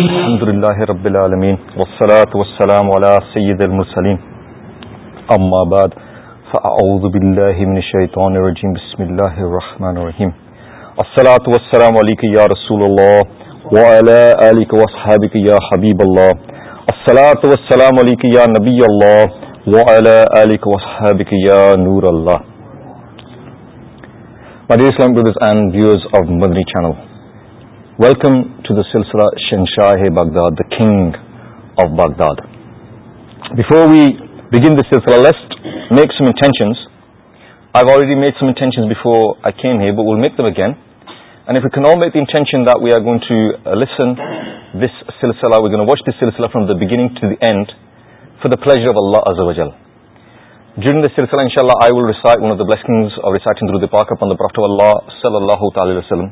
الحمد لله رب العالمين والصلاة والسلام على سيد المرسلين أما بعد فأعوذ بالله من الشيطان الرجيم بسم الله الرحمن الرحيم الصلاة والسلام عليك يا رسول الله وعلى آلك واصحابك يا حبيب الله الصلاة والسلام عليك يا نبي الله وعلى آلك واصحابك يا نور الله My dear Islam brothers and viewers of Madri channel welcome to the سلسلہ شنگشاہ Baghdad the king of Baghdad before we begin the سلسلہ list make some intentions I already make some intention before I can he will make them again and if you can all make intention that we are going to listen this سلسلہ we gonna watch this سلسلہ from the beginning to the end for the pleasure of اللہ از وجل During this silsala, inshallah, I will recite one of the blessings of reciting through the Pak upon the Prophet of Allah, sallallahu ta'ala wa sallam.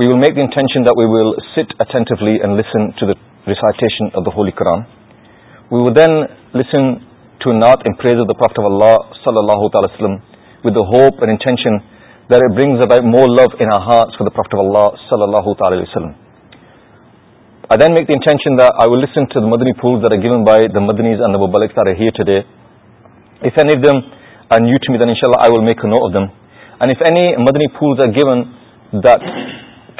We will make intention the will sit attentively listen to دیسائٹن when we will listen to naat in تعالی وسلم with the hope اینڈینسلشن ٹونی پھول بائیز Allah make them and Madani phool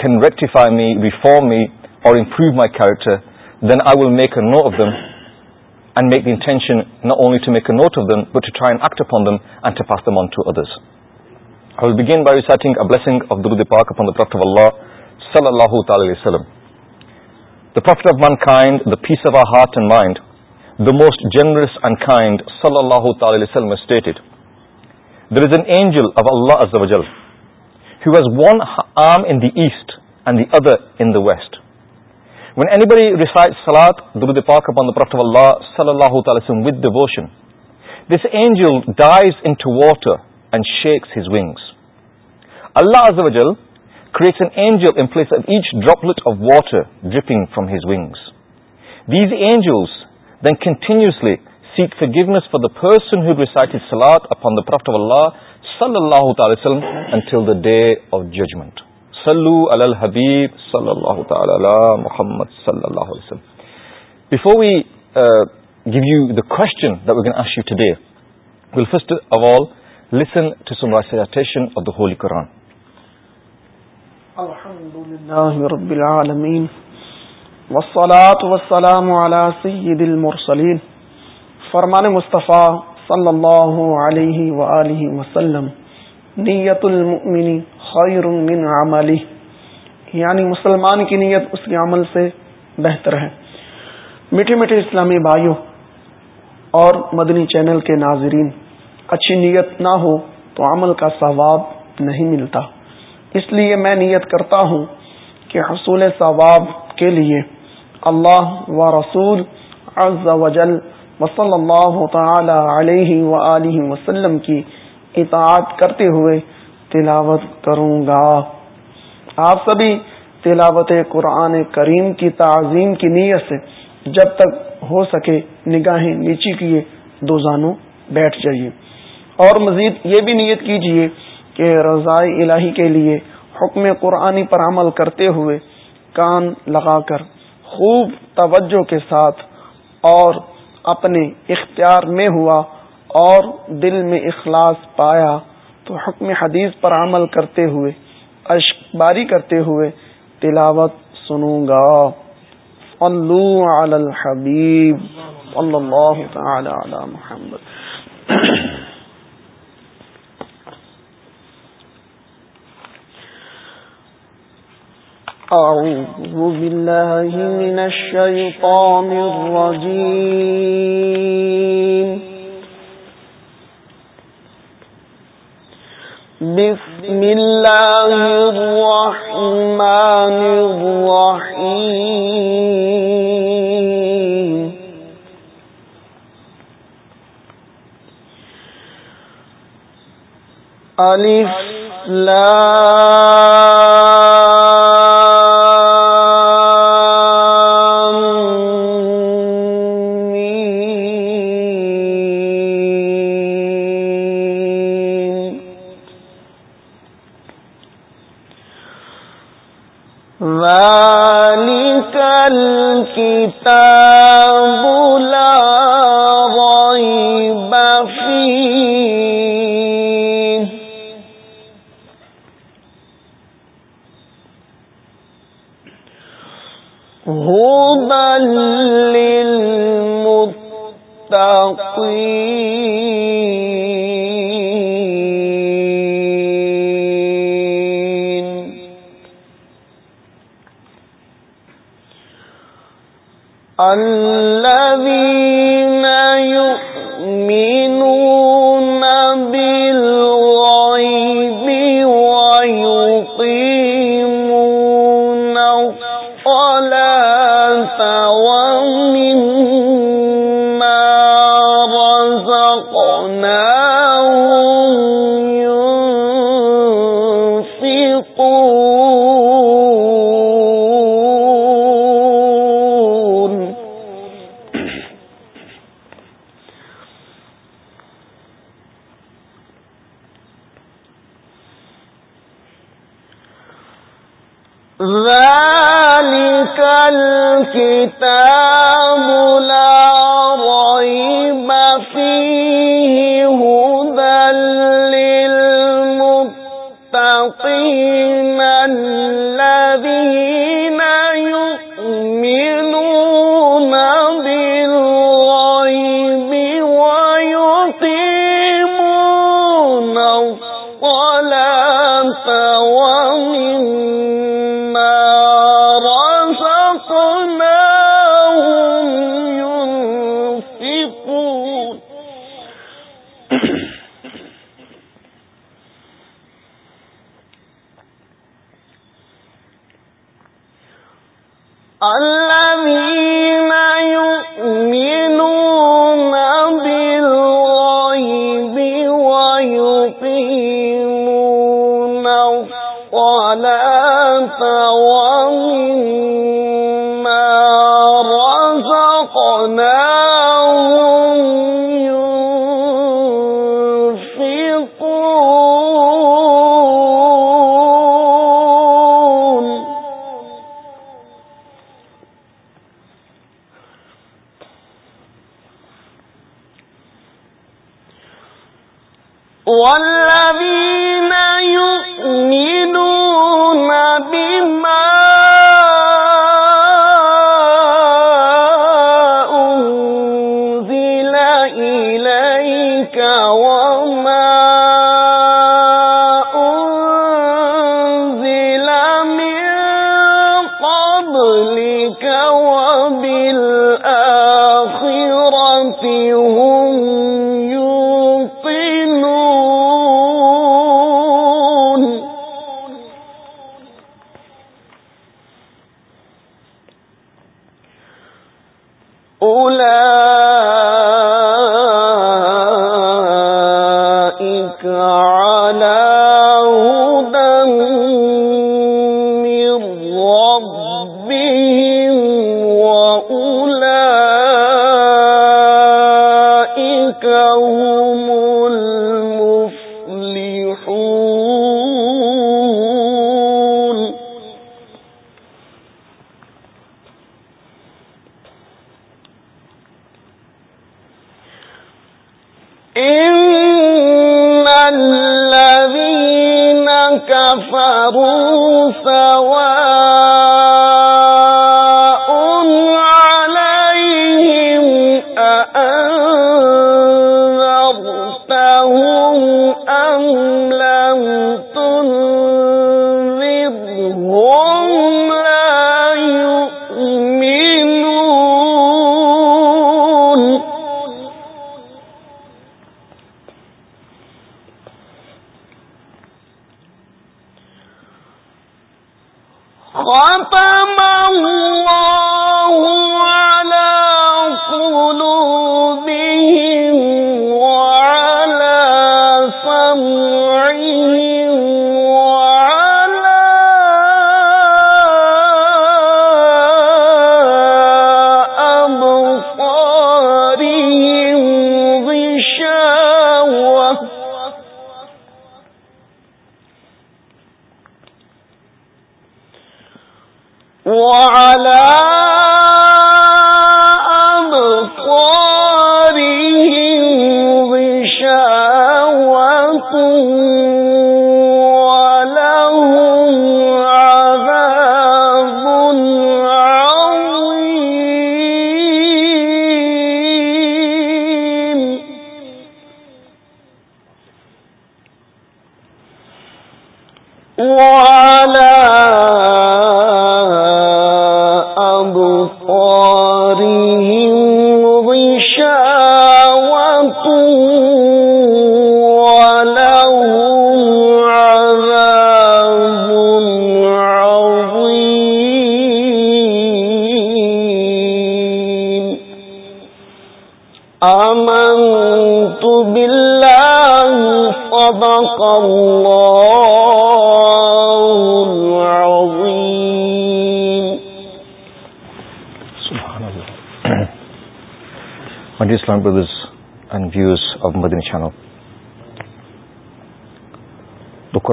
رٹیفائی me re form me اور my character then I will make of them and make tension peace of our heart and mind most generous صلی اللہ علیہ there is an angel who has one the the east and the other in the west when Abbey ووشنجل dives in water and shakes wings Allah each droplet of water dripping from his ways angels then continuously sends for the اللہ صلی اللہ تعالی وسلم until the day of judgement صلو علی الحبیب صلی اللہ تعالی علی محمد صلی اللہ علیہ وسلم before we give you the question that we can ask you today well first of all listen to some recitation of the holy Quran الحمد لله رب العالمين والصلاه والسلام على سيد المرسلين فرمان مصطفیٰ صلی اللہ علیہ وآلہ وسلم نیت خیر من عملی یعنی مسلمان کی نیت اس کے عمل سے بہتر ہے میٹھے میٹھے اسلامی بھائیوں اور مدنی چینل کے ناظرین اچھی نیت نہ ہو تو عمل کا ثواب نہیں ملتا اس لیے میں نیت کرتا ہوں کہ حصول ثواب کے لیے اللہ و رسول عز و جل اللہ تعالی علیہ وسلم کی اطاعت کرتے ہوئے تلاوت کروں گا آپ سبھی تلاوت قرآن کریم کی تعظیم کی نیت سے جب تک ہو سکے نگاہیں نیچی کیے دو زانوں بیٹھ جائیے اور مزید یہ بھی نیت کیجیے کہ رضائے الہی کے لیے حکم قرآن پر عمل کرتے ہوئے کان لگا کر خوب توجہ کے ساتھ اور اپنے اختیار میں ہوا اور دل میں اخلاص پایا تو حکم حدیث پر عمل کرتے ہوئے اشک باری کرتے ہوئے تلاوت سنوں گا علی الحبیب اللہ تعالی علی محمد أعوذ بالله من الشيطان الرجيم بسم الله الرحمن الرحيم ألف علی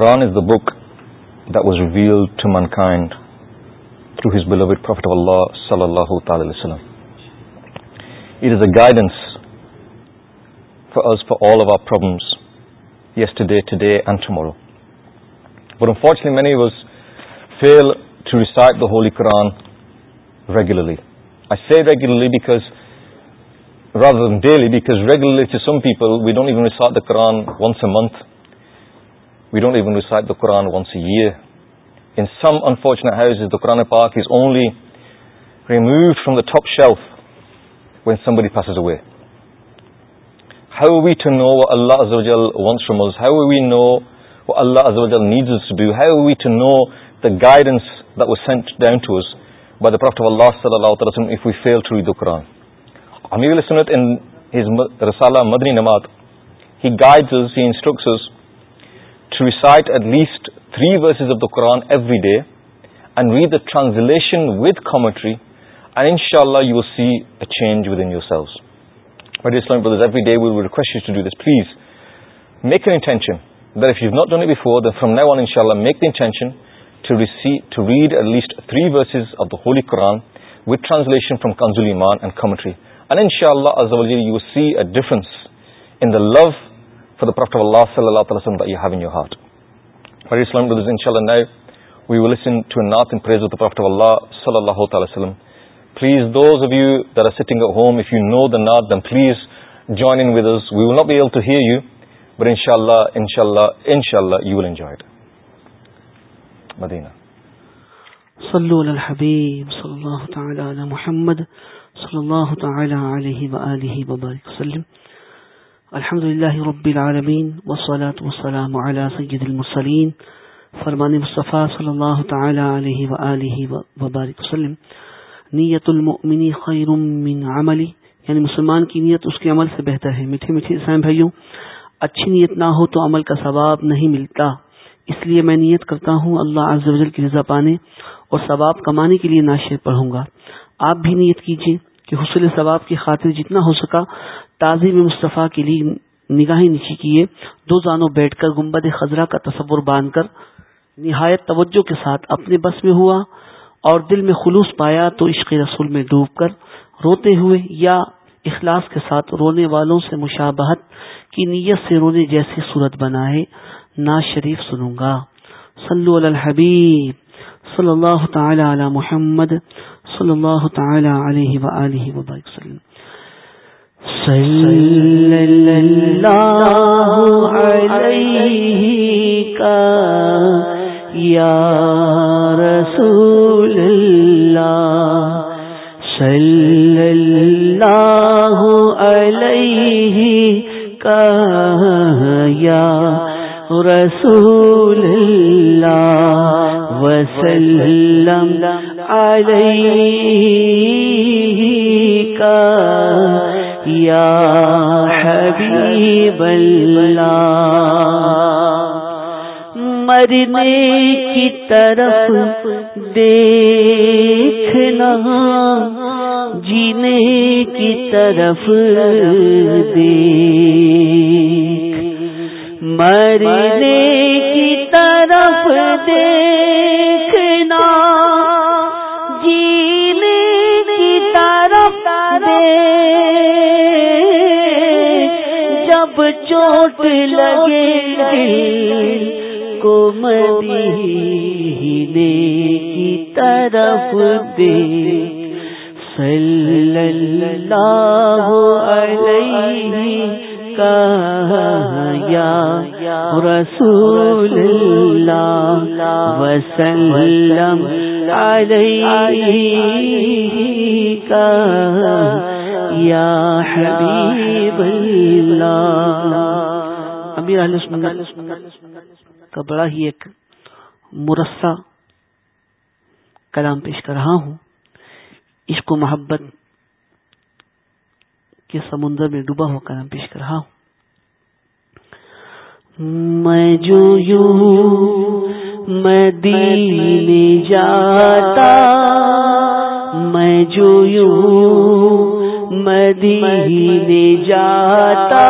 Quran is the book that was revealed to mankind through his beloved prophet اللہ صلی اللہ تعالی وسلم it is a guidance for us for all over yes today today and but unfortunately many was fail to read the holy Quran regularly I see regularly because because because regularly to some people we don't Quran once a month don'ts park is only remove from the top shelf way have we to know اللہ صلی اللہ through رسالا مدنی نماز to recite at least three verses of the Quran every day and with a translation with commentary and ان شاء اللہ you see change within yourselves please make an intention دف not only ان شاء اللہ make intention read at least three of the holy Quran with translation from Kanzul Iman and commentary and ان شاء اللہ in love for the Prophet of Allah sallallahu alayhi wa sallam that you have in your heart. Very Islam brothers, inshallah now we will listen to a naat in praise of the Prophet of Allah sallallahu alayhi wa sallam. Please those of you that are sitting at home, if you know the naat then please join in with us. We will not be able to hear you but inshallah, inshallah, inshallah you will enjoy it. Medina. صلو علی الحبیب صلی اللہ تعالی علی محمد صلی اللہ تعالی علیہ وآلہ وبارک وسلم الحمد للہ رب العالمین وسلاۃ والسلام وسلم سید المسلیم فرمان مصطفیٰ صلی اللہ تعالیٰ علیہ وبارک وسلم نیت المؤمنی خیر من عملی یعنی مسلمان کی نیت اس کے عمل سے بہتر ہے میٹھے میٹھے اسلام بھائیوں اچھی نیت نہ ہو تو عمل کا ثواب نہیں ملتا اس لیے میں نیت کرتا ہوں اللہ عز جل کی رضا پانے اور ثواب کمانے کے لیے ناشر پڑھوں گا آپ بھی نیت کیجیے کہ حصول ثواب کی خاطر جتنا ہو سکا تازی میں مصطفیٰ کے لیے نگاہیں نیچی کیے دو زانوں بیٹھ کر گمبد خزرہ کا تصور باندھ کر نہایت توجہ کے ساتھ اپنے بس میں ہوا اور دل میں خلوص پایا تو عشق رسول میں ڈوب کر روتے ہوئے یا اخلاص کے ساتھ رونے والوں سے مشابہت کی نیت سے رونے جیسی صورت بنائے نا شریف سنوں گا صلو علی علی الحبیب صلی اللہ تعالی محمد صلی اللہ تعالی علیہ وآلہ وسلم آتا اللہ علیہ کا یا رسول اللہ اصوللہ اللہ علیہ کا یا رسول اللہ وسلام علیہ کا یا حبیب بل مرنے کی طرف دیکھنا جینے کی طرف دے مرنے کی طرف دیکھنا جب چوٹ لگے مدینے کی طرف دے صلی اللہ علیہ یا رسول وسلم یا حبیب اللہ امیر اہل سنت کا بڑا ہی ایک مرسہ کلام پیش کر رہا ہوں اس کو محبت سمندر میں ڈوبا ہو کر پیش کر رہا ہوں میں جو یوں میں جاتا میں جو یوں میں دین جاتا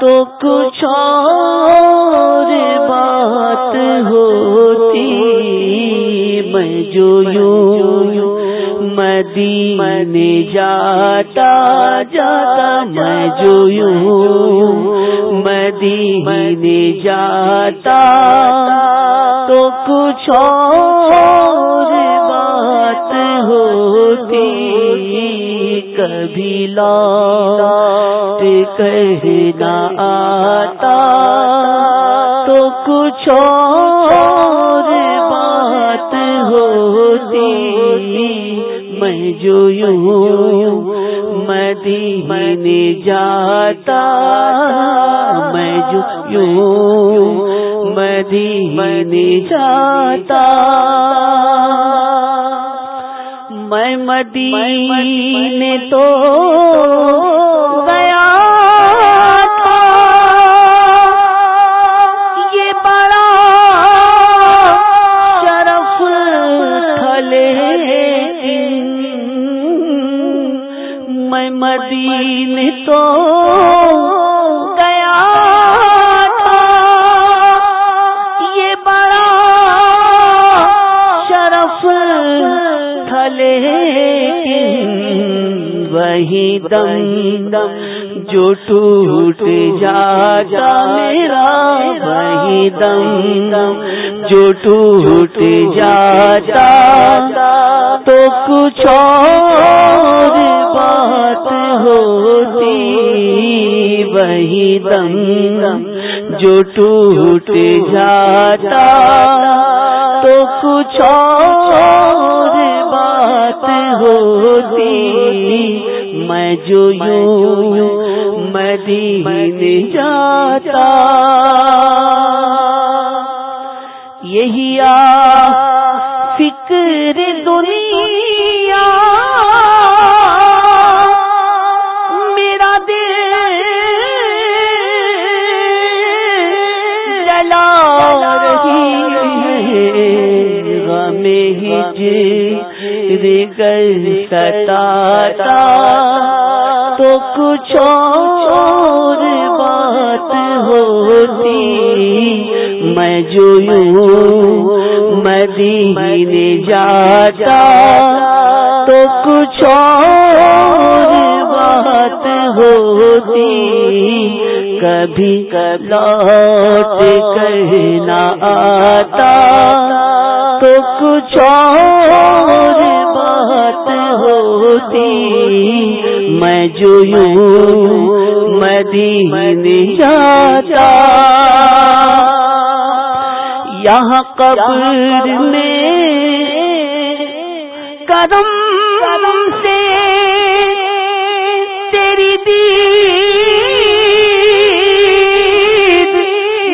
تو کچھ اور بات ہوتی میں جو یوں مدی جاتا جاتا جو میں مدینے جاتا تو کچھ اور بات ہوتی کبھی لا کہنا آتا تو کچھ اور جو یوں مدینے جاتا میں جو یوں مدینے جاتا میں مدینے تو گیا دم جو ٹوٹ جاتا وہی دم جو ٹوٹ جاتا تو کچھ اور بات ہوتی وہی دم جو ٹوٹ جاتا تو کچھ اور بات ہوتی میں جو یوں مدینے جاتا یہی آ فکر دنیا ستا تو کچھ اور بات ہوتی میں جو مدینے جاتا تو کچھ اور بات ہوتی کبھی کب کہنا آتا تو کچھ ہوتی میں جو یوں مدینے جاتا یہاں قبر میں قدم قدم سے تیری دی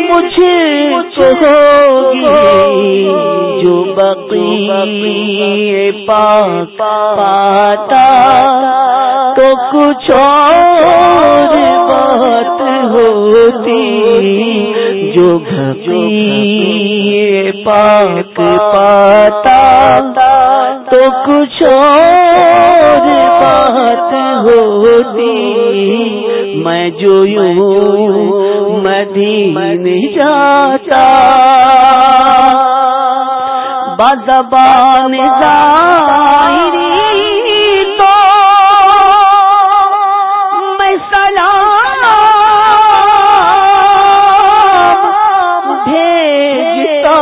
مجھے ہوگی جو بقی پا پاتا تو کچھ اور بات ہوتی جو بقی پاک پاتا تو کچھ اور بات ہوتی میں جو یوں مدینے جاتا بدبان ظاہری تو میں سلام بھیجتا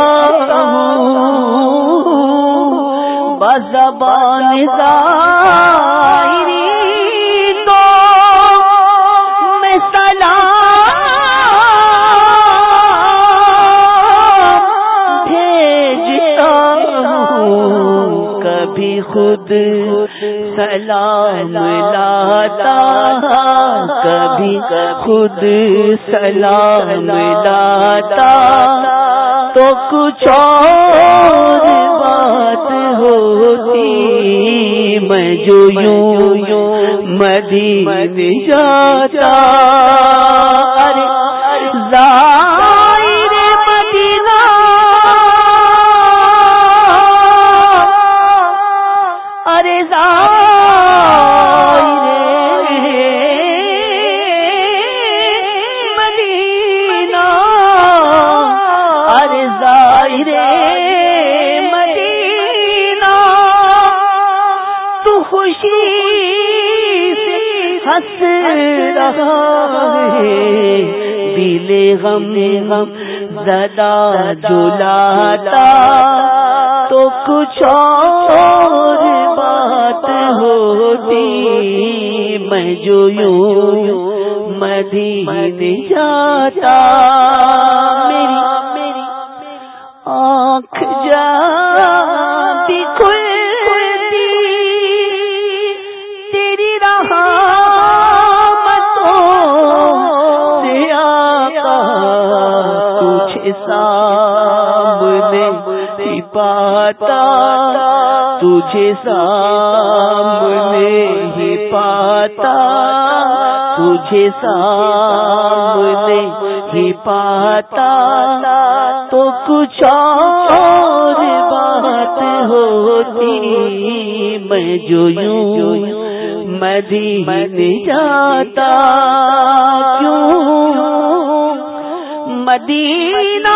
ہوں بدبان ظاہری سلام لاتا کبھی خود سلام لاتا تو کچھ اور بات ہوتی میں جو یوں یوں جاتا ارے ہے دل غم غم ددا جلا تو کچھ اور بات ہوتی میں جو یوں مدینے جاتا پاتا تجھے سامنے ہی پاتا تجھے ہی پاتا تو کچھ اور بات ہوتی میں جو یوں مدینے جاتا مدینہ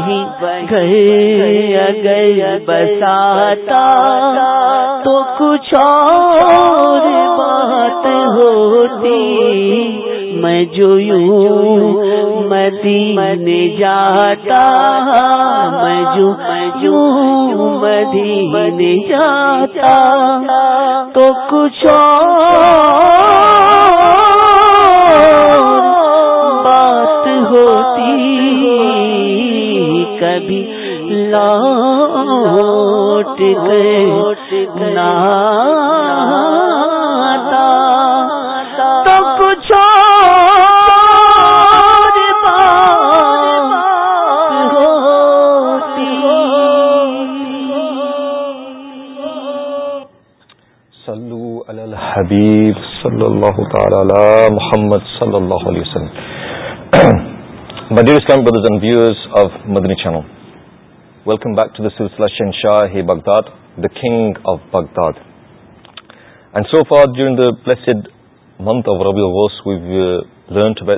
نہیں گیا بساتا تو کچھ اور بات ہوتی میں جو یوں مدینے جاتا میں جو یوں مدینے جاتا تو کچھ اور کبھی لوٹ گئے نا حبیب صلی اللہ تعالی محمد صلی اللہ علیہ وسلم ڈیورس we've learnt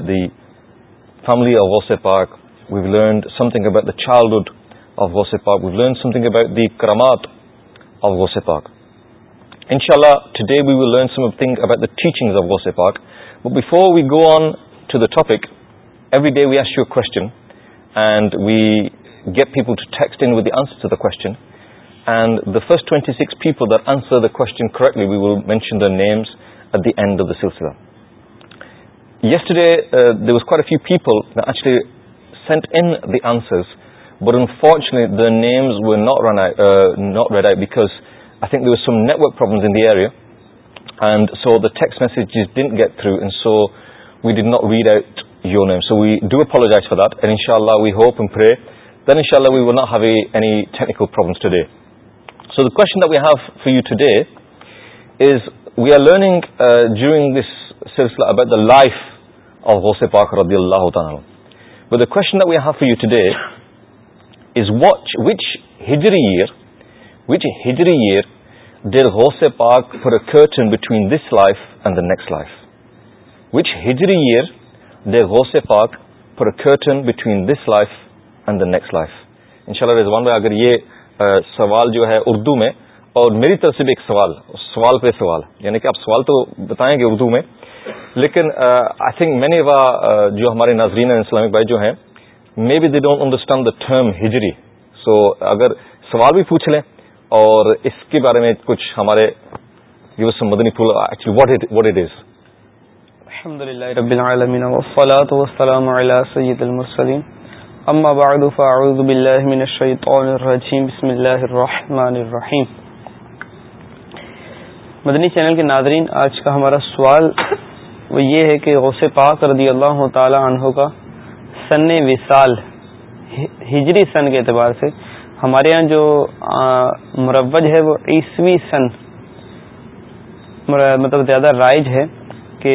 the family parking childhood of واسکنگ کرمات ان شاء اللہ go on the topic Every day we ask you a question and we get people to text in with the answer to the question, and the first 26 people that answer the question correctly, we will mention their names at the end of the silsila. Yesterday uh, there was quite a few people that actually sent in the answers, but unfortunately their names were uh, not read out because I think there were some network problems in the area, and so the text messages didn't get through, and so we did not read out your name so we do follows that ان شاء اللہ we hope we've for you today we are learning during کو we've for you to ڈےجری year what he year this a park for a کچ in between this life and the next life what he year they was پاک for curtain between this life and the next life ان شاء اللہ رضوان بھائی اگر یہ سوال جو ہے اردو میں اور میری طرف سے بھی ایک سوال سوال پہ سوال یعنی کہ آپ سوال تو بتائیں گے اردو میں لیکن آئی تھنک میں نے وا جو ہمارے ناظرین اسلامک بھائی جو ہیں may be don't understand the term Hijri so اگر سوال بھی پوچھ لیں اور اس کے بارے میں کچھ ہمارے مدنی پھول actually what what it is الحمد لله رب العالمين والصلاه والسلام على سيد المرسلين اما بعد فاعوذ بالله من الشيطان الرجيم بسم الله الرحمن الرحيم مدنی چینل کے ناظرین آج کا ہمارا سوال وہ یہ ہے کہ غوث پاک رضی اللہ تعالی عنہ کا سن وصال ہجری سن کے اعتبار سے ہمارے ہاں جو مروج ہے وہ عیسوی سن مطلب زیادہ رائج ہے کہ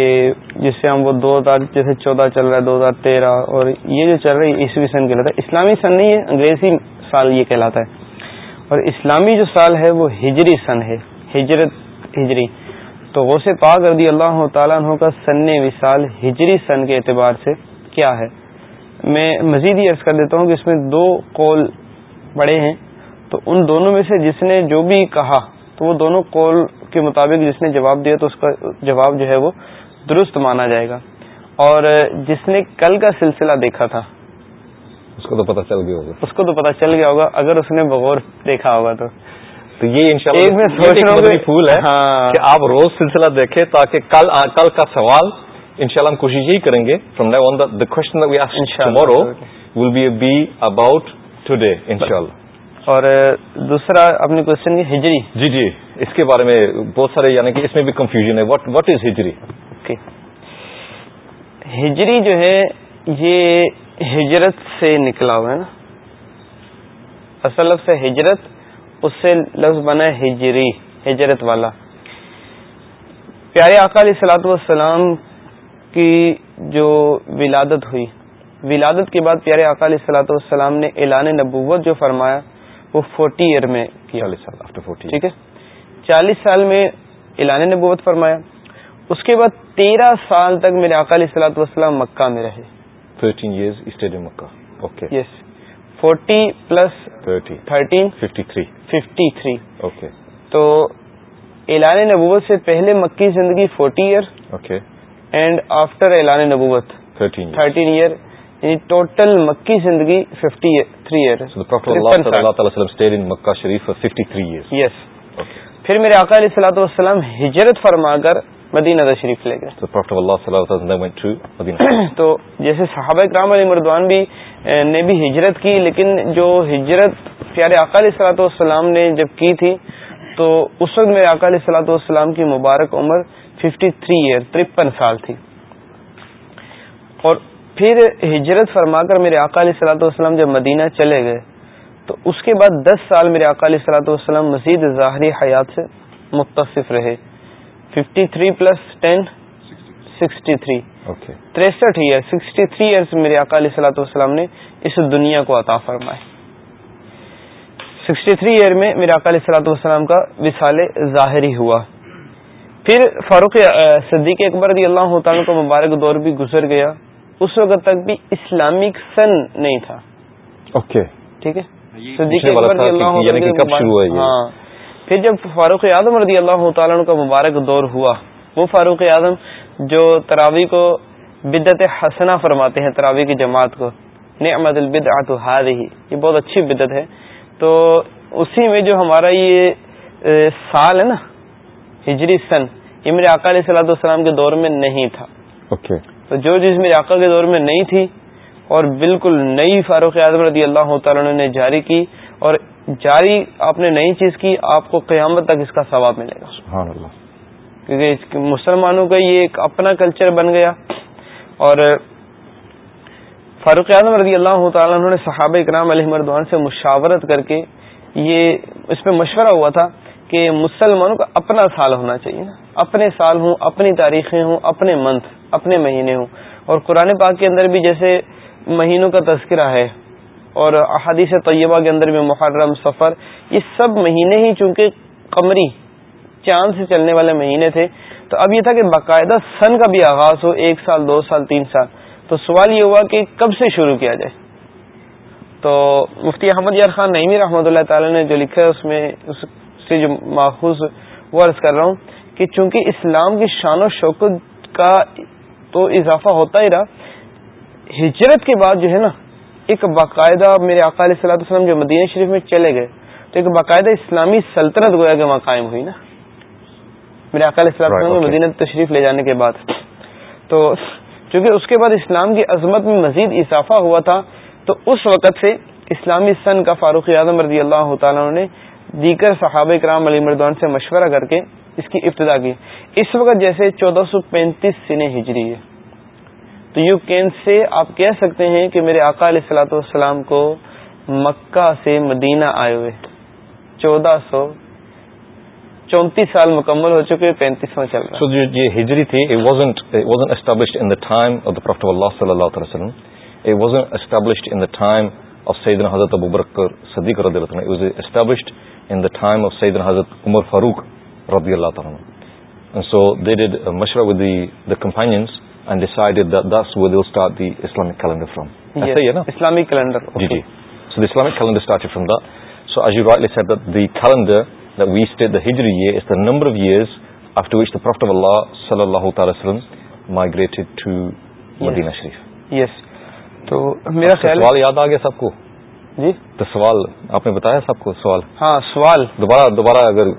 جس سے ہم وہ دو ہزار جیسے چودہ چل رہا ہے دو ہزار تیرہ اور یہ جو چل رہا ہے عیسوی سن کہلاتا ہے اسلامی سن نہیں ہے انگریزی سال یہ کہلاتا ہے اور اسلامی جو سال ہے وہ ہجری سن ہے ہجرت ہجری تو پاک رضی اللہ تعالیٰ عنہ کا سن وصال ہجری سن کے اعتبار سے کیا ہے میں مزید ہی عرض کر دیتا ہوں کہ اس میں دو قول بڑے ہیں تو ان دونوں میں سے جس نے جو بھی کہا تو وہ دونوں قول کے مطابق جس نے جواب دیا تو اس کا جواب جو ہے وہ درست مانا جائے گا اور جس نے کل کا سلسلہ دیکھا تھا اس کو تو پتا چل گیا ہوگا اس کو تو پتا چل گیا ہوگا اگر اس نے بغور دیکھا ہوگا تو تو یہ ان شاء اللہ کہ آپ روز سلسلہ دیکھیں تاکہ کل کل کا سوال ان شاء اللہ ہم کوشش یہی کریں گے from the فرومشن tomorrow will be be about today اور دوسرا اپنی کوشچن ہجری جی جی اس کے بارے میں بہت سارے یعنی کہ اس میں بھی کنفیوژن ہے what what is Hijri Hijri جو ہے یہ ہجرت سے نکلا ہوا ہے نا اصل لفظ ہے ہجرت اس سے لفظ بنا ہے ہجری ہجرت والا پیارے آقا علیہ والسلام کی جو ولادت ہوئی ولادت کے بعد پیارے آقا علیہ سلاۃ والسلام نے اعلان نبوت جو فرمایا وہ فورٹی ایئر میں کیا چالیس سال میں اعلان نبوت فرمایا اس کے بعد تیرہ سال تک میرے اقاصلا وسلم مکہ میں رہے thirteen year Mecca yes forty plus thirteen fifty three fifty three okay تو اعلان نبوت سے پہلے مکی زندگی forty year okay and after اعلان نبوت تھرٹین ایئر یعنی ٹوٹل مکی زندگی three year fifty three year yes پھر میرے اقاصلاسلام ہجرت فرما کر مدینہ تشریف لے گئے تو جیسے صحابہ کرام علی مردوان بھی نے بھی ہجرت کی لیکن جو ہجرت پیارے والسلام نے جب کی تھی تو اس وقت میرے اقاصلا والسلام کی مبارک عمر ففٹی تھری ایئر ترپن سال تھی اور پھر ہجرت فرما کر میرے اقاصلا والسلام جب مدینہ چلے گئے تو اس کے بعد دس سال میرے اقصلاۃ والسلام مزید ظاہری حیات سے متصف رہے fifty three plus ten sixty three تریسٹھ year sixty three year میرے والسلام نے اس دنیا کو عطا فرمائے تھری ایئر میں میرے والسلام کا وصال ظاہر ہی ہوا پھر فاروق صدیق اکبر اللہ تعالیٰ کا مبارک دور بھی گزر گیا اس وقت تک بھی اسلامک سن نہیں تھا ٹھیک ہے صدیق اکبر پھر جب فاروق اعظم رضی اللہ تعالیٰ کا مبارک دور ہوا وہ فاروق اعظم جو تراوی کو بدت حسنا فرماتے ہیں تراوی کی جماعت کو نعمت نئے یہ بہت اچھی بدت ہے تو اسی میں جو ہمارا یہ سال ہے نا ہجری سن یہ میرے آقا علیہ صلاح السلام کے دور میں نہیں تھا okay. تو جو چیز میرے آقا کے دور میں نہیں تھی اور بالکل نئی فاروق اعظم رضی اللہ تعالیٰ نے جاری کی اور جاری آپ نے نئی چیز کی آپ کو قیامت تک اس کا ثواب ملے گا کیونکہ مسلمانوں کا یہ ایک اپنا کلچر بن گیا اور فاروق اعظم رضی اللہ تعالیٰ انہوں نے صحابہ اکرام علیہ مردوان سے مشاورت کر کے یہ اس میں مشورہ ہوا تھا کہ مسلمانوں کا اپنا سال ہونا چاہیے اپنے سال ہوں اپنی تاریخیں ہوں اپنے منتھ اپنے مہینے ہوں اور قرآن پاک کے اندر بھی جیسے مہینوں کا تذکرہ ہے اور احادیث طیبہ کے اندر بھی محرم سفر یہ سب مہینے ہی چونکہ قمری چاند سے چلنے والے مہینے تھے تو اب یہ تھا کہ باقاعدہ سن کا بھی آغاز ہو ایک سال دو سال تین سال تو سوال یہ ہوا کہ کب سے شروع کیا جائے تو مفتی احمد یار خان نعمی رحمۃ اللہ تعالی نے جو لکھا ہے اس میں اس سے جو ماخوذ ورض کر رہا ہوں کہ چونکہ اسلام کی شان و شوکت کا تو اضافہ ہوتا ہی رہا ہجرت کے بعد جو ہے نا ایک باقاعدہ میرے آقا علیہ صلاح وسلم جو مدینہ شریف میں چلے گئے تو ایک باقاعدہ اسلامی سلطنت گویا کہ وہاں قائم ہوئی نا میرے آقا علیہ صلاح وسلم مدینہ تشریف لے جانے کے بعد تو چونکہ اس کے بعد اسلام کی عظمت میں مزید اضافہ ہوا تھا تو اس وقت سے اسلامی سن کا فاروق اعظم رضی اللہ تعالیٰ نے دیگر صحابہ کرام علی مردوان سے مشورہ کر کے اس کی ابتدا کی اس وقت جیسے چودہ سو پینتیس سن ہجری ہے تو یو کین سے آپ کہہ سکتے ہیں کہ میرے آقا علیہ السلاۃ والسلام کو مکہ سے مدینہ آئے ہوئے چودہ سو چونتیس سال مکمل ہو چکے پینتیسواں چل رہا یہ حضرت صدیق حضرت عمر the companions مائیگہ شریف یس تو میرا سوال یاد آ گیا سب کو جی تو سوال آپ نے بتایا سب کو سوال دوبارہ دوبارہ اگر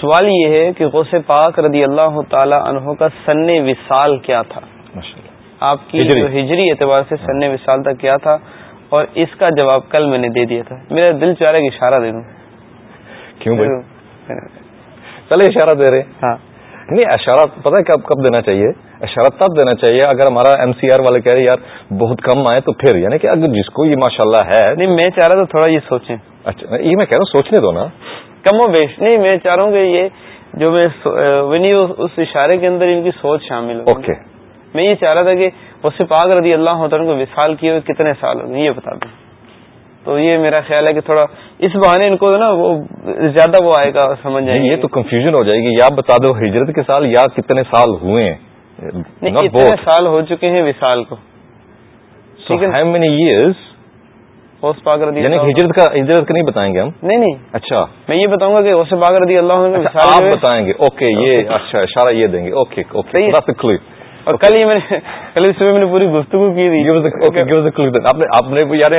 سوال یہ ہے کہ غوث پاک رضی اللہ تعالی عنہ کا سن وصال کیا تھا آپ کی ہجری اعتبار سے سن ہاں۔ وصال تک کیا تھا اور اس کا جواب کل میں نے دے دیا تھا میرا دل چاہ رہا کہ اشارہ دے دوں کیوں چلے اشارہ دے رہے ہاں نہیں اشارہ پتا ہے کب کب دینا چاہیے اشارہ تب دینا چاہیے اگر ہمارا ایم سی آر والے کہہ رہے یار بہت کم آئے تو پھر یعنی کہ اگر جس کو یہ ماشاء اللہ ہے نہیں میں چاہ رہا تھا تھوڑا یہ سوچیں اچھا یہ میں کہہ رہا ہوں سوچنے دو نا کم و بیش نہیں میں چاہ رہا ہوں کہ یہ جو میں اس اشارے کے اندر ان کی سوچ شامل ہو okay. میں یہ چاہ رہا تھا کہ وہ پاک رضی اللہ اللہ کو وصال کیے ہوئے کتنے سال ہو یہ بتا دوں تو یہ میرا خیال ہے کہ تھوڑا اس بہانے ان کو نا وہ زیادہ وہ آئے گا سمجھ آئے یہ تو کنفیوژن ہو جائے گی یا بتا دو ہجرت کے سال یا کتنے سال ہوئے ہیں کتنے سال ہو چکے ہیں وصال کو غوث پاک رضی یعنی ہجرت کا ہجرت کا نہیں بتائیں گے ہم نہیں نہیں اچھا میں یہ بتاؤں گا کہ غوث پاک رضی اللہ عنہ مثال اچھا، آپ بتائیں گے اوکے یہ اچھا اشارہ یہ دیں گے اوکے اوکے بس کلی اور کل ہی میں نے کل اس میں میں نے پوری گفتگو کی تھی اوکے گیو دی کلی اپ نے اپ نے بھی یار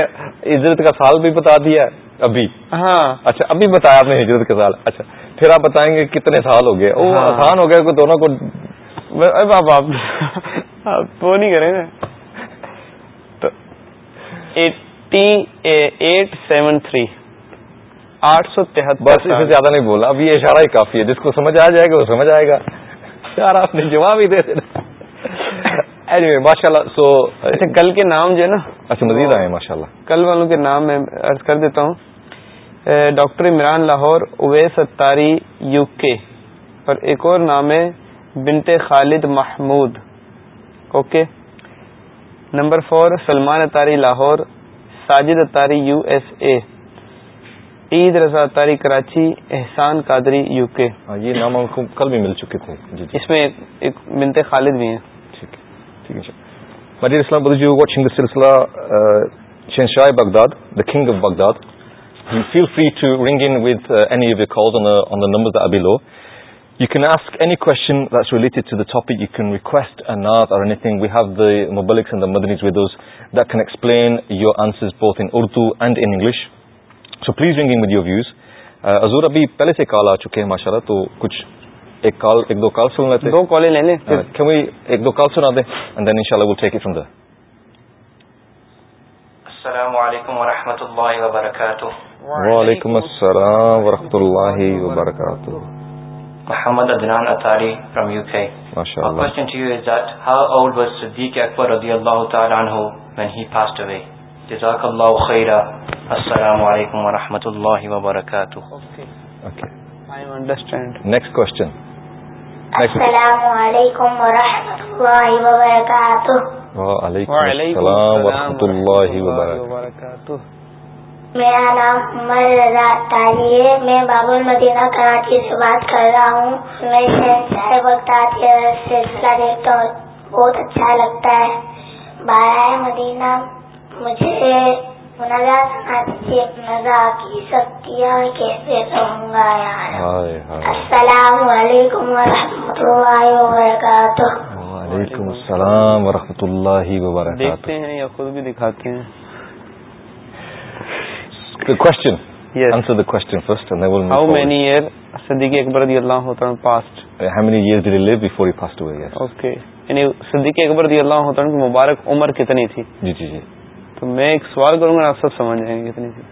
ہجرت کا سال بھی بتا دیا ابھی ہاں اچھا ابھی بتایا اپ نے ہجرت کا سال اچھا پھر اپ بتائیں گے کتنے سال ہو گئے وہ ہاں۔ آسان ہو گئے کہ دونوں کو اے بابا اپ وہ نہیں کریں گے ٹی ایٹ سیون تھری آٹھ سو تہتر زیادہ نہیں بولا اب یہ اشارہ ہی کافی ہے جس کو سمجھ آ جائے گا وہ سمجھ آئے گا آپ نے جواب ہی دے اچھا کل کے نام جو ہے نا اچھا مزید آئے ماشاء اللہ کل والوں کے نام میں کر دیتا ہوں doctor Imran Lahore Owais Attari U K اور ایک اور نام ہے بنتے Khalid Mahmood okay number four Salman Attari Lahore Sajid Attari U S A Eid Raza Attari Karachi Ehsan Qadri U K ہاں، یہ نام کل بھی مل چکے تھے جی جی اس میں ایک منت خالد بھی ہیں ٹھیک ہے ٹھیک ہے جی۔ مجھے اسلام بدھ جی شنشاہ Baghdad the king of Baghdad feel free to ring in with any of ویکاؤز on the number the ابھی لو you can ask your in Urdu and English so please ابھی پہلے سے کال آ چکے ہیں تو کچھ ایک کال ایک دو کال سن لیتے وبرکاتہ وعلیکم السلام ورحمۃ اللہ وبرکاتہ محمد عدنان اطاری فرام یو فی الفٹ اوے السلام علیکم و رحمۃ اللہ وبرکاتہ نیکسٹ کو میرا نام عمر رضا تاری ہے میں باب المدینہ کراچی سے بات کر رہا ہوں میں سلسلہ دیکھتا ہوں بہت اچھا لگتا ہے بارہ مدینہ مجھے مزہ کیسے یار السلام علیکم و رحمۃ اللہ وبرکاتہ وعلیکم السلام ورحمۃ اللہ وبرکاتہ دیکھتے ہیں the question. Yes. Answer the question first and then we'll move How forward. many years Siddiqui Akbar radiallahu ta'ala passed? Uh, how many years did he live before he passed away? Yes. Okay. یعنی صدیق اکبر رضی اللہ عنہ کی مبارک عمر کتنی تھی جی جی جی تو میں ایک سوال کروں گا آپ سب سمجھ جائیں گے کتنی تھی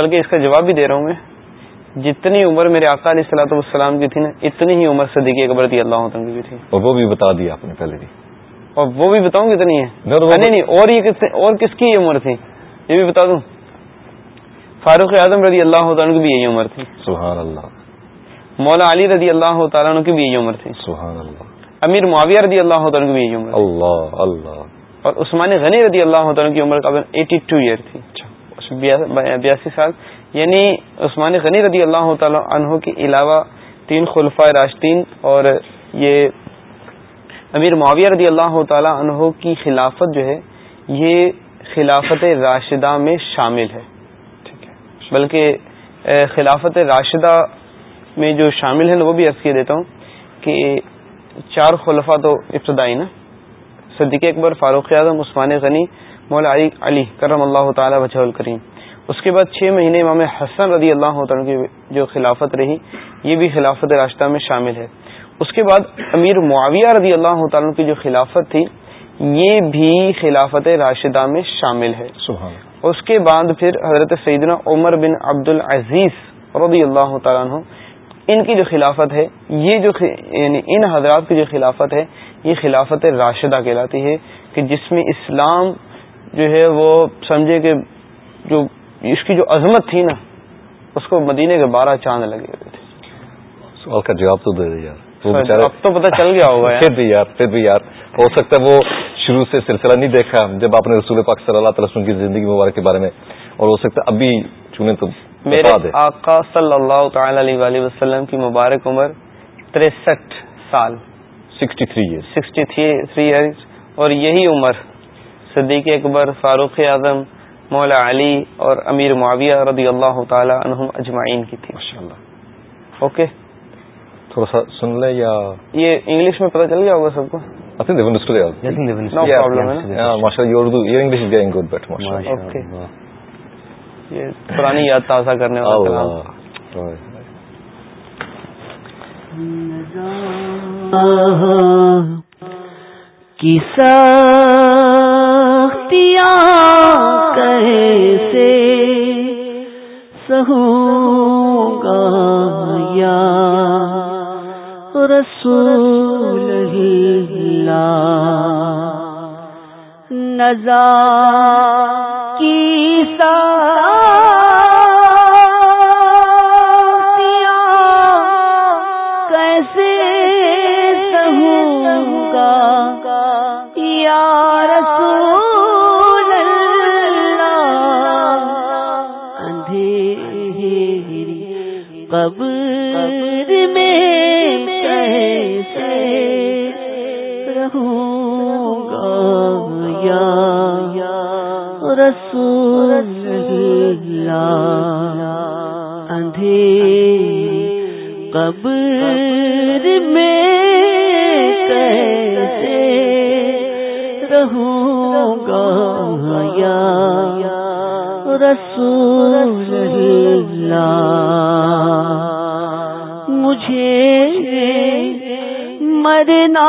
بلکہ اس کا جواب بھی دے رہا ہوں میں جتنی عمر میرے آقا علیہ السلام کی تھی نا اتنی ہی عمر صدیق اکبر رضی اللہ عنہ کی بھی تھی اور وہ بھی بتا دیا آپ نے پہلے بھی اور وہ بھی بتاؤں کتنی ہے نہیں نہیں اور یہ کس اور کس کی یہ عمر تھی یہ بھی بتا دوں فاروق اعظم رضی اللہ تعالیٰ کی بھی یہی عمر تھی سبحان اللہ مولا علی رضی اللہ تعالیٰ کی بھی یہی عمر تھی سبحان اللہ امیر معاویہ رضی اللہ تعالیٰ کی بھی یہی عمر اللہ اللہ اور عثمان غنی رضی اللہ تعالیٰ کی عمر قبل ایٹی ٹو ایئر تھی اچھا، بیاسی سال یعنی عثمان غنی رضی اللہ تعالیٰ عنہ کے علاوہ تین خلفۂ راشدین اور یہ امیر معاویہ رضی اللہ تعالی عنہ کی خلافت جو ہے یہ خلافت راشدہ میں شامل ہے بلکہ خلافت راشدہ میں جو شامل ہے وہ بھی عرض کیا دیتا ہوں کہ چار خلفہ تو ابتدائی نا صدیق اکبر فاروق اعظم عثمان غنی مولا علی علی کرم اللہ تعالی وجہ الکریم اس کے بعد چھ مہینے امام حسن رضی اللہ عنہ کی جو خلافت رہی یہ بھی خلافت راشدہ میں شامل ہے اس کے بعد امیر معاویہ رضی اللہ تعالیٰ کی جو خلافت تھی یہ بھی خلافت راشدہ میں شامل ہے سبحان اس کے بعد پھر حضرت سیدنا عمر بن عبد العزیز رضی اللہ تعالیٰ عنہ ان کی جو خلافت ہے یہ جو یعنی ان حضرات کی جو خلافت ہے یہ خلافت راشدہ کہلاتی ہے کہ جس میں اسلام جو ہے وہ سمجھے کہ جو اس کی جو عظمت تھی نا اس کو مدینے کے بارہ چاند لگے ہوئے تھے سوال کا جواب تو دے وہ اب تو پتہ چل گیا ہوگا پھر بھی یار پھر بھی یار ہو سکتا ہے وہ شروع سے سلسلہ نہیں دیکھا جب آپ نے رسول پاک صلی اللہ تعالی وسلم کی زندگی مبارک کے بارے میں اور ہو سکتا ہے ابھی چنے تو میرے آقا صلی اللہ تعالی علیہ وسلم کی مبارک عمر تریسٹھ سال sixty three year sixty three اور یہی عمر صدیق اکبر فاروق اعظم مولا علی اور امیر معاویہ رضی اللہ تعالی عنہم اجمعین کی تھی ماشاءاللہ اوکے تھوڑا سا سن لیں یا یہ انگلش میں پتا چل گیا ہوگا سب پرانی یاد تازہ کرنے والا گا کس رسول ہی اللہ نظار کی سار رسول اللہ رسوللادھی قبر میں رہوں گا یا رسول اللہ مجھے مرنا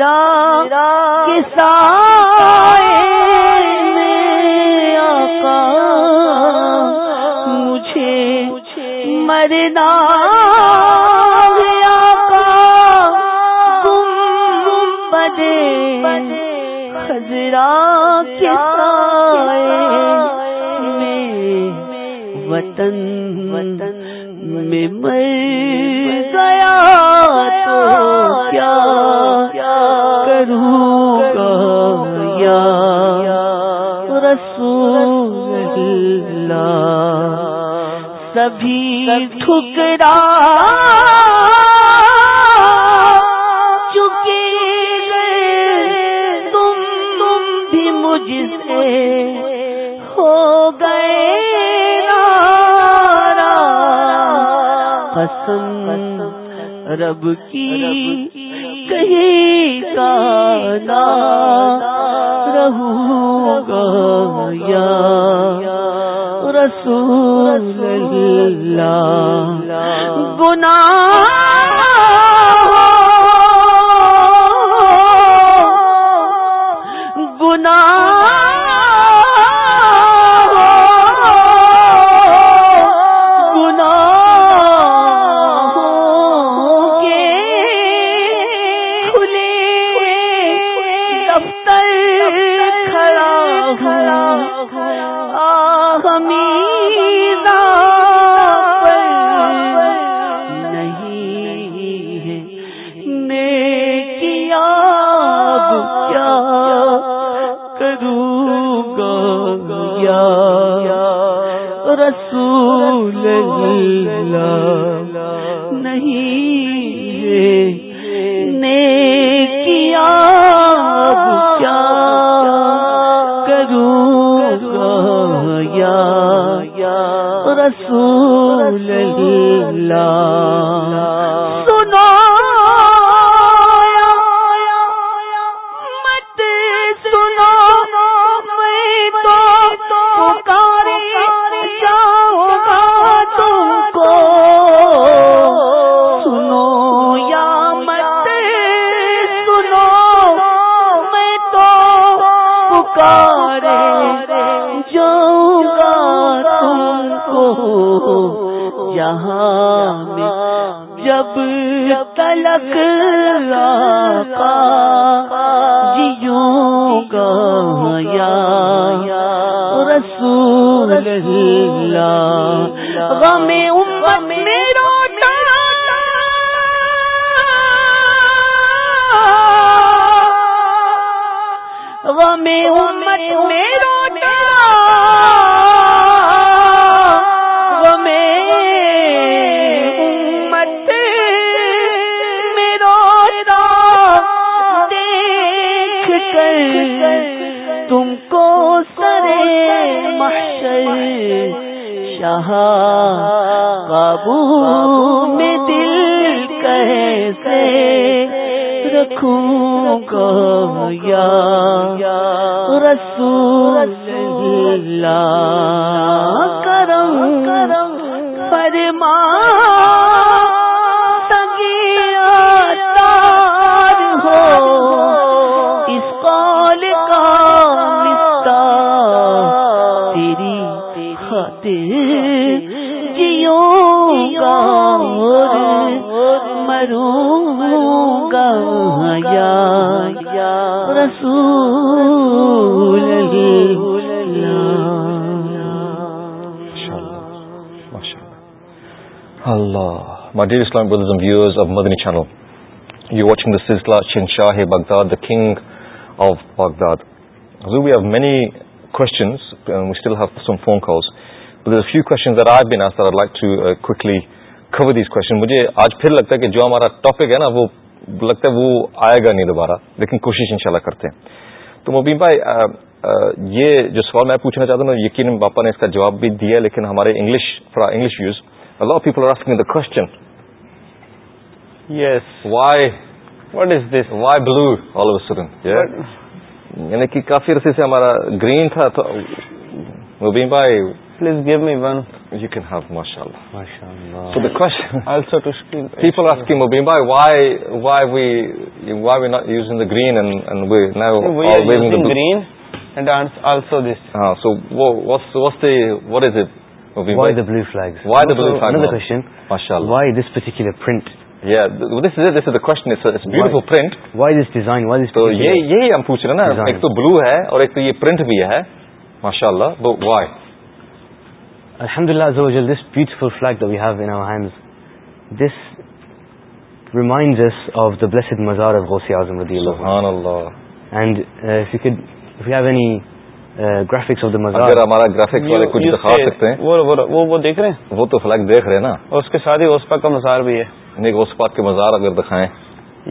راکستان مجھے مرنا وطن وطن میں مری کبھی ٹھکرا چکی گئے تم بھی مجھ سے ہو گئے پسند رب کی کہاں رہو گیا رسول اللہ گنا گناہ دا کنگ آف کوشچن مجھے آج پھر لگتا ہے کہ جو ہمارا ٹاپک ہے نا وہ لگتا ہے وہ آئے گا نہیں دوبارہ لیکن کوشش انشاءاللہ کرتے ہیں تو مبین بھائی یہ جو سوال میں پوچھنا چاہتا ہوں یقین باپا نے اس کا جواب بھی دیا لیکن ہمارے English for English use yes why what is this why blue all over یعنی کہ کافی عرصے سے ہمارا گرین تھا مبین بھائی please Allah people by why why we why we not use the green green what is particular print? یہی ہم تو بلو ہے اور گرافکس آف دا مزار اگر ہمارا گرافکس والے کچھ دکھا سکتے ہیں وہ وہ دیکھ رہے ہیں وہ تو فلیک دیکھ رہے ہیں نا اس کے ساتھ ہی اوسپا کا مزار بھی ہے نہیں یعنی اوسپا کے مزار اگر دکھائیں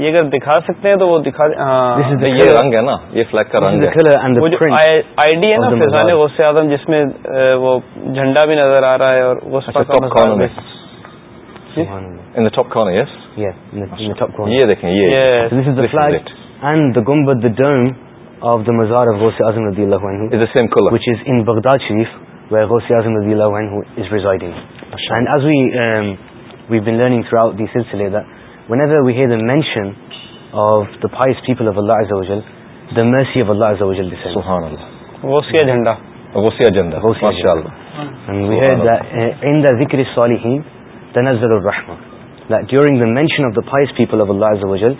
یہ اگر دکھا سکتے ہیں تو وہ دکھا ہاں، یہ رنگ ہے نا یہ فلیک کا رنگ ہے آئی ڈی ہے نا فیضان غوث اعظم جس میں وہ جھنڈا بھی نظر آ رہا ہے اور وہ اچھا، یہ دیکھیں یہ گمبد the drum of the mazar of Ghosi Azim radi Allahu anhu is the same color which is in Baghdad Sharif where Ghosi Azim radi Allahu anhu is residing and as we um, we've been learning throughout the silsile that whenever we hear the mention of the pious people of Allah Azza wa Jal the mercy of Allah Azza wa Jal descends Ghosi Ajanda Ghosi Ajanda Ghosi Ajanda and we heard that uh, in the zikr salihin tanazzal al-rahma that during the mention of the pious people of Allah Azza wa Jal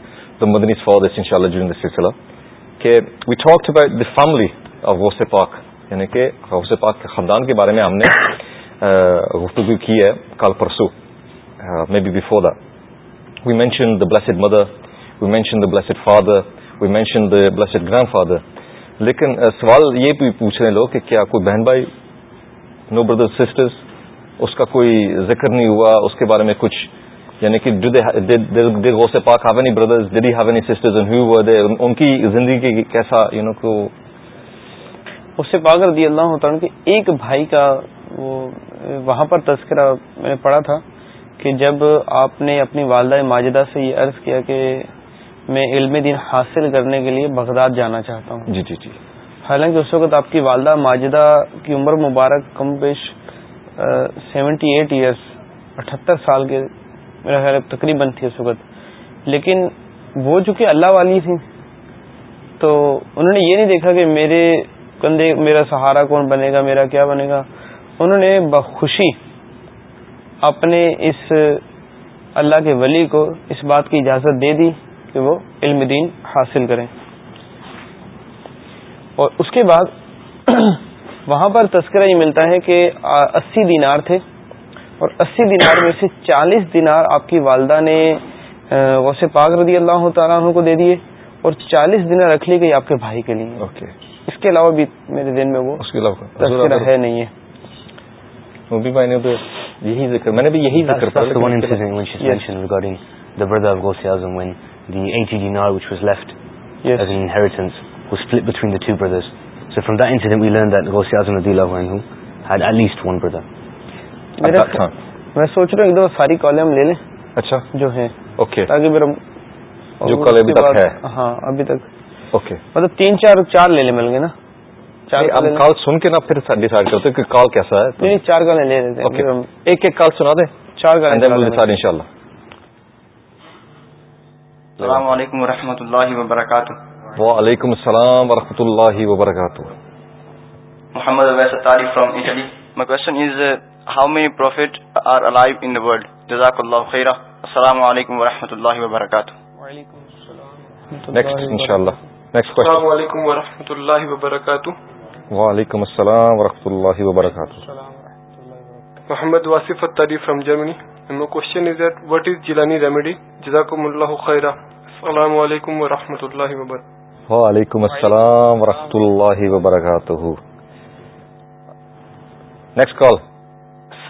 کہ we talk the family of Ghaus Pak یعنی کہ غوث پاک کے خاندان کے بارے میں ہم نے گفتگو کی ہے کال پرسو may be before the we mention the mother we mention the blessed father we mention the blessed grandfather لیکن سوال یہ بھی پوچھ رہے ہیں لوگ کہ کیا کوئی بہن بھائی نو بردر سسٹر اس کا کوئی ذکر نہیں ہوا اس کے بارے میں کچھ یعنی کہ Ghaus Pak have any brothers D have any sisters in have were there ان کی زندگی کی کیسا یو نو کو اس سے پاک رضی اللہ عنہ کہ ایک بھائی کا وہ وہاں پر تذکرہ میں نے پڑھا تھا کہ جب آپ نے اپنی والدہ ماجدہ سے یہ عرض کیا کہ میں علم دین حاصل کرنے کے لیے بغداد جانا چاہتا ہوں جی جی جی حالانکہ اس وقت آپ کی والدہ ماجدہ کی عمر مبارک کم پیش سیونٹی ایٹ ایئرس اٹھہتر سال کے میرا خیال تقریباً تھی اس وقت لیکن وہ چونکہ اللہ والی تھی تو انہوں نے یہ نہیں دیکھا کہ میرے کندھے میرا میرا سہارا کون بنے بنے گا گا کیا انہوں نے بخوشی اپنے اس اللہ کے ولی کو اس بات کی اجازت دے دی کہ وہ علم دین حاصل کریں اور اس کے بعد وہاں پر تذکرہ یہ ملتا ہے کہ اسی دینار تھے اور اسی دینار میں سے چالیس دینار آپ کی والدہ نے غوث پاک رضی اللہ تعالیٰ عنہ کو دے دیے اور چالیس دینار رکھ لی گئی آپ کے بھائی کے لیے اس کے علاوہ بھی میرے دن میں وہ اس کے علاوہ ہے نہیں ہے وہ بھی میں نے تو یہی ذکر میں نے بھی یہی ذکر the brother of Ghosi Azam when the 80 dinar which was left yes. as an inheritance was split between the two brothers. So from that incident we learned that Ghosi Azam had at least one brother. اچھا، ہاں۔ میں سوچ رہا ہوں ایک دفعہ ساری کالیں ہم لے لیں اچھا جو ہیں تاکہ میرا جو کال ابھی تک ہے ہاں ابھی تک اوکے مطلب تین چار چار لے لیں مل گے نا اب کال سن کے نا پھر ڈیسائڈ کرتے کہ کال کیسا ہے نہیں چار گانے لے لیتے ایک ایک کال سنا دیں چار گانے ڈیسائڈ انشاءاللہ اللہ السلام علیکم ورحمۃ اللہ وبرکاتہ وعلیکم السلام ورحمۃ اللہ وبرکاتہ Muhammad Owais Attari from Italy my question is how many prophet جزاک اللہ السلام علیکم ورحمۃ اللہ وبرکاتہ السلام علیکم ورحمۃ اللہ وبرکاتہ وعلیکم السلام ورحمۃ اللہ وبرکاتہ محمد فرام واسفیز وٹ از جیلانی ریمیڈی جزاکم اللہ السلام علیکم ورحمۃ اللہ وبرکاتہ وعلیکم السلام ورحمۃ اللہ وبرکاتہ نیکسٹ کال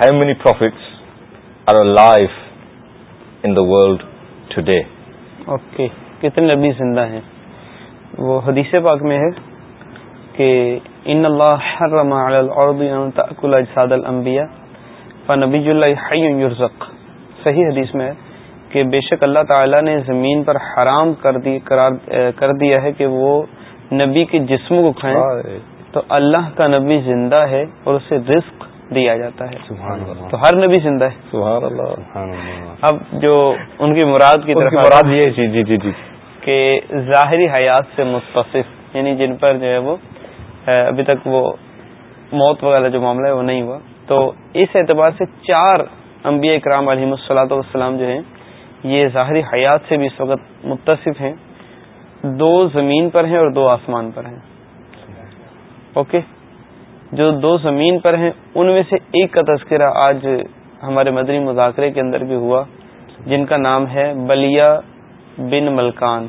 لائف ورتنے نبی زندہ ہیں وہ حدیث پاک میں ہے کہ حدیث میں ہے کہ بے شک اللہ تعالیٰ نے زمین پر حرام کر دیا ہے کہ وہ نبی کے جسموں کو کھائیں تو اللہ کا نبی زندہ ہے اور اسے رسک دیا جاتا ہے تو ہر نبی زندہ ہے اب جو ان کی مراد کی طرف مراد یہ جی،, جی جی جی کہ ظاہری حیات سے متصف یعنی جن پر جو ہے وہ ابھی تک وہ موت وغیرہ جو معاملہ ہے وہ نہیں ہوا تو اس اعتبار سے چار انبیاء اکرام علیہ السلاۃ والسلام جو ہیں یہ ظاہری حیات سے بھی اس وقت متصف ہیں دو زمین پر ہیں اور دو آسمان پر ہیں اوکے جو دو زمین پر ہیں ان میں سے ایک کا تذکرہ آج ہمارے مدنی مذاکرے کے اندر بھی ہوا جن کا نام ہے بلیا بن ملکان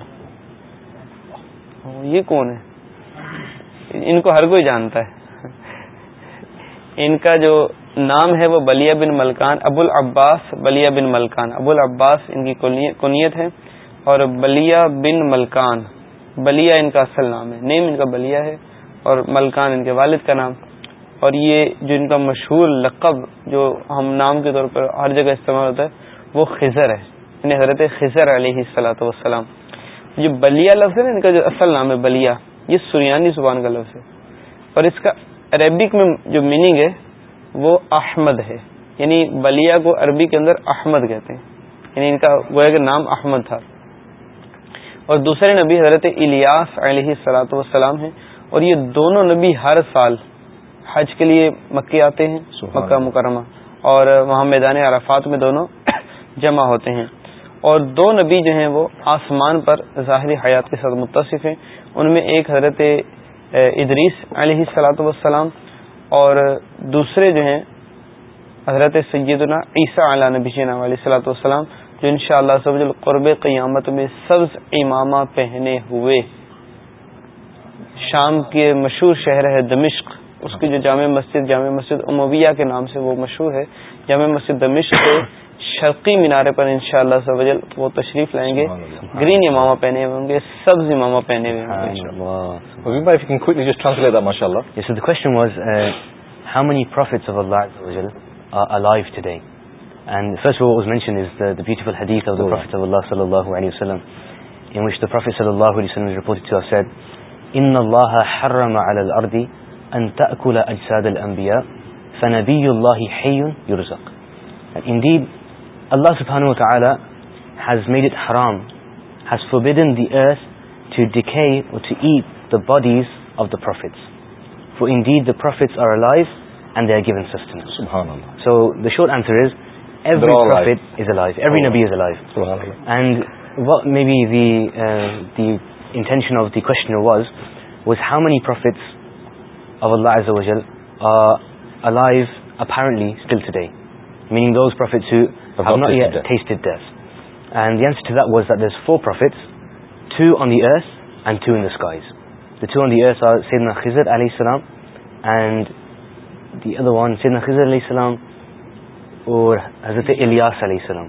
یہ کون ہے ان کو ہر کوئی جانتا ہے ان کا جو نام ہے وہ بلیا بن ملکان ابو العباس بلیا بن ملکان ابو العباس ان کی کنیت ہے اور بلیا بن ملکان بلیا ان کا اصل نام ہے نیم ان کا بلیا ہے اور ملکان ان کے والد کا نام اور یہ جو ان کا مشہور لقب جو ہم نام کے طور پر ہر جگہ استعمال ہوتا ہے وہ خزر ہے یعنی حضرت خزر علیہ السلاۃ وسلام جو بلیا لفظ ہے نا ان کا جو اصل نام ہے بلیا یہ سریانی زبان کا لفظ ہے اور اس کا عربک میں جو میننگ ہے وہ احمد ہے یعنی بلیا کو عربی کے اندر احمد کہتے ہیں یعنی ان کا گویا کہ نام احمد تھا اور دوسرے نبی حضرت الیاس علیہ صلاح وسلام ہیں اور یہ دونوں نبی ہر سال حج کے لیے مکے آتے ہیں مکہ مکرمہ اور وہاں میدان عرفات میں دونوں جمع ہوتے ہیں اور دو نبی جو ہیں وہ آسمان پر ظاہر حیات کے ساتھ متصف ہیں ان میں ایک حضرت ادریس علیہ وسلام اور دوسرے جو ہیں حضرت سید عیسیٰ علیہ نبی جینا علیہ سلاۃ وسلام جو ان شاء اللہ سب القرب قیامت میں سبز امامہ پہنے ہوئے شام کے مشہور شہر ہے دمشق اس کی جو جامع مسجد جامع مسجد امویہ کے نام سے وہ مشہور ہے جامع مسجد دمشق کے شرقی مینارے پر انشاءاللہ شاء اللہ وہ تشریف لائیں گے گرین امامہ پہنے ہوئے ہوں گے سبز امامہ پہنے ہوئے ہوں گے ماشاء اللہ How many Prophets of Allah Azawajal are alive today? And first of all what was mentioned is the, the beautiful hadith of the Prophet of Allah Sallallahu Alaihi Wasallam in which the Prophet Sallallahu Alaihi Wasallam is reported to have said إِنَّ اللَّهَ حَرَّمَ عَلَى الْأَرْضِ ان تکولہ اجزا دل امبیا سن you اللہ ہی یون یورژ ان سے ہیز میڈ اٹ ہرام has forbidden دیرس to dig to eat the bodies of the prophet for any the prophets are alive and they are given system so the short answer is ایوریٹری نبی what may be intention of the کو many prophets عام سید نخیزر علیہ السلام اور حضرت علیہ السلام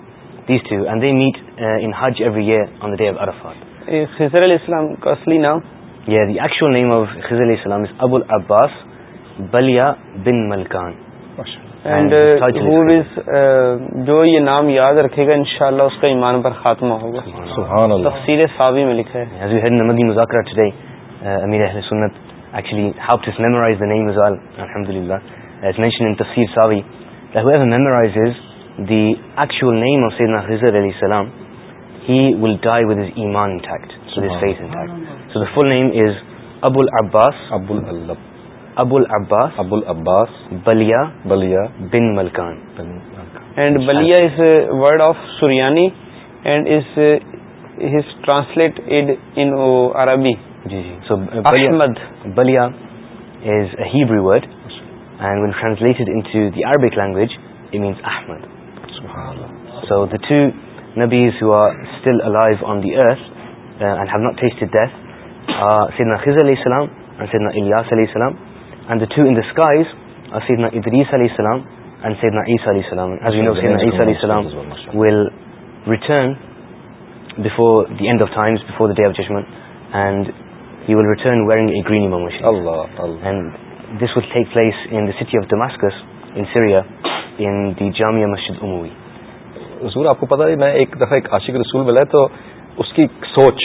علی السلام Yeah, the actual name of khizr alayhi salam is Abu abbas Balia bin Malkan. And uh, who is, uh, جو یہ نام یاد رکھے گا انشاءاللہ اس کا ایمان پر خاتمہ ہوگا سبحان اللہ تفسیر صحابی میں لکھا ہے as we had in the Madhi Muzakara today uh, Amir Ahl Sunnat actually helped us memorize the name as well Alhamdulillah as mentioned in Tafsir Sawi that whoever memorizes the actual name of Sayyidina Khizr alayhi salam he will die with his iman intact with his faith intact سو دا فل نیم از ابل اباس اب ابل اباسان سیدنا خیز علیہس علیہ السلام علیہ السلام عیس علیہ عیس علیہ in the Jamia Masjid Umuwi حضور آپ کو پتا ہے میں ایک دفعہ ایک عاشق رسول ملا تو اس کی سوچ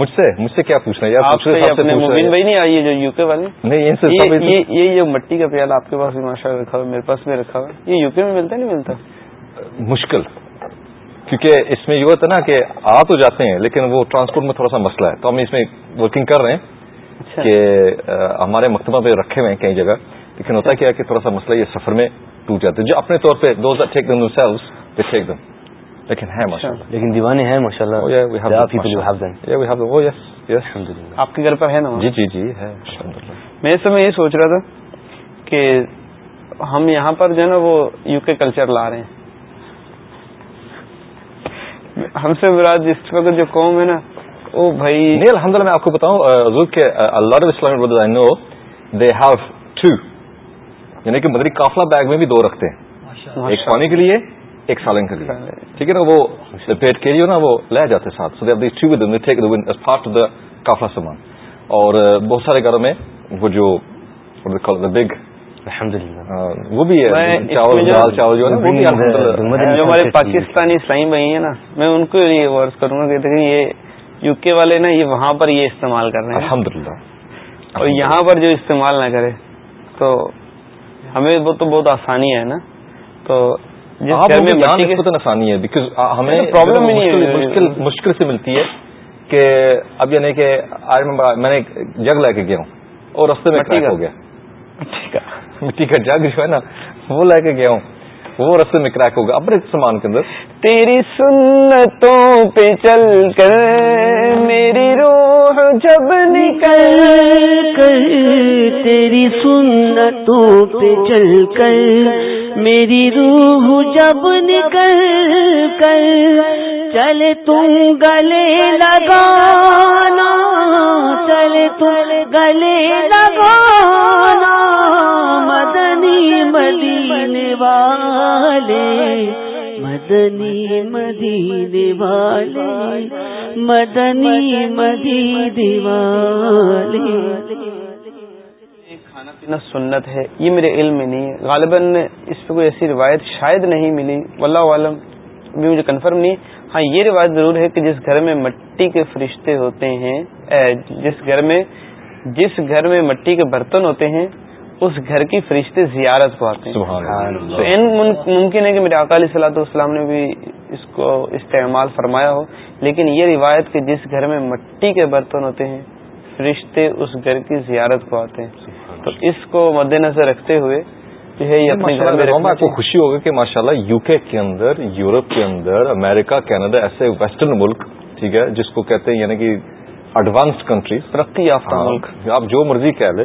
مجھ سے مجھ سے کیا پوچھنا ہے اپنے مبین بھائی نہیں آئیے جو یو کے والے نہیں یہ جو مٹی کا پیال آپ کے پاس بھی ماشاء اللہ رکھا ہوا میرے پاس بھی رکھا ہوا یہ یو کے میں ملتا نہیں ملتا مشکل کیونکہ اس میں یہ ہوتا نا کہ آ تو جاتے ہیں لیکن وہ ٹرانسپورٹ میں تھوڑا سا مسئلہ ہے تو ہم اس میں ورکنگ کر رہے ہیں اچھا۔ کہ ہمارے مکتبہ پہ رکھے ہوئے ہیں کئی جگہ لیکن ہوتا کیا کہ تھوڑا سا مسئلہ یہ سفر میں ٹوٹ جاتے ہیں جو اپنے طور پہ دو ہزار ٹھیک دم دوسرا اس پہ ٹھیک دم لیکن ہے ماشاء اللہ لیکن دیوانے ہیں ماشاء اللہ oh, oh, آپ کے گھر پر ہے نا جی جی جی ہے میں اس سمے یہ سوچ رہا تھا کہ ہم یہاں پر جو ہے نا وہ یو کے کلچر لا رہے ہیں ہم سے مراد اس وقت جو قوم ہے نا او بھائی الحمد للہ میں آپ کو بتاؤں حضور کے اللہ علیہ وسلم نو دے ہیو ٹو یعنی کہ مدری قافلہ بیگ میں بھی دو رکھتے ہیں ایک پانی کے لیے ایک سال ان کا ٹھیک ہے نا وہ پیٹ کے لیے نا وہ لے جاتے ساتھ کافلا سامان اور uh, بہت سارے گھروں میں وہ جو بگ الحمد للہ وہ بھی ہے جو ہمارے پاکستانی اسلائی بھائی ہیں نا میں ان کو یہ غرض کروں گا کہ یہ یو کے والے نا یہ وہاں پر یہ استعمال کر رہے ہیں الحمد للہ اور یہاں پر جو استعمال نہ کرے تو ہمیں وہ تو بہت آسانی ہے نا تو جی، آسانی ہے بیکاز ہمیں پرابلم مشکل سے ملتی ہے کہ اب یعنی کہ آج میں جگ لے کے گیا ہوں اور رستے میں ٹھیک ہو گیا ٹھیک ہے جگ جو ہے نا وہ لے کے گیا ہوں وہ رسل میں کرایک ہوگا اندر تیری سنتوں پہ چل کر میری روح جب نکل کر تیری سنتوں پہ چل کر میری روح جب نکل کر چل تم گلے لگانا چل تم گلے لگانا مدنی مدنی مدنی مدینے مدینے مدینے والے والے والے کھانا پینا سنت ہے یہ میرے علم میں نہیں ہے غالباً اس پہ کوئی ایسی روایت شاید نہیں ملی واللہ عالم بھی مجھے کنفرم نہیں ہاں یہ روایت ضرور ہے کہ جس گھر میں مٹی کے فرشتے ہوتے ہیں جس گھر میں جس گھر میں مٹی کے برتن ہوتے ہیں اس گھر کی فرشتے زیارت کو آتے ہیں تو ان ممکن ہے کہ میرے اکالی صلاح السلام نے بھی اس کو استعمال فرمایا ہو لیکن یہ روایت کہ جس گھر میں مٹی کے برتن ہوتے ہیں فرشتے اس گھر کی زیارت کو آتے ہیں تو اس کو مد نظر رکھتے ہوئے جو ہے یہ اپنے آپ کو خوشی ہوگی کہ ماشاء اللہ یو کے کے اندر یورپ کے اندر امریکہ کینیڈا ایسے ویسٹرن ملک ٹھیک ہے جس کو کہتے ہیں یعنی کہ ایڈوانس کنٹری ترقی یافتہ ہاں۔ ملک آپ جو مرضی کہہ لیں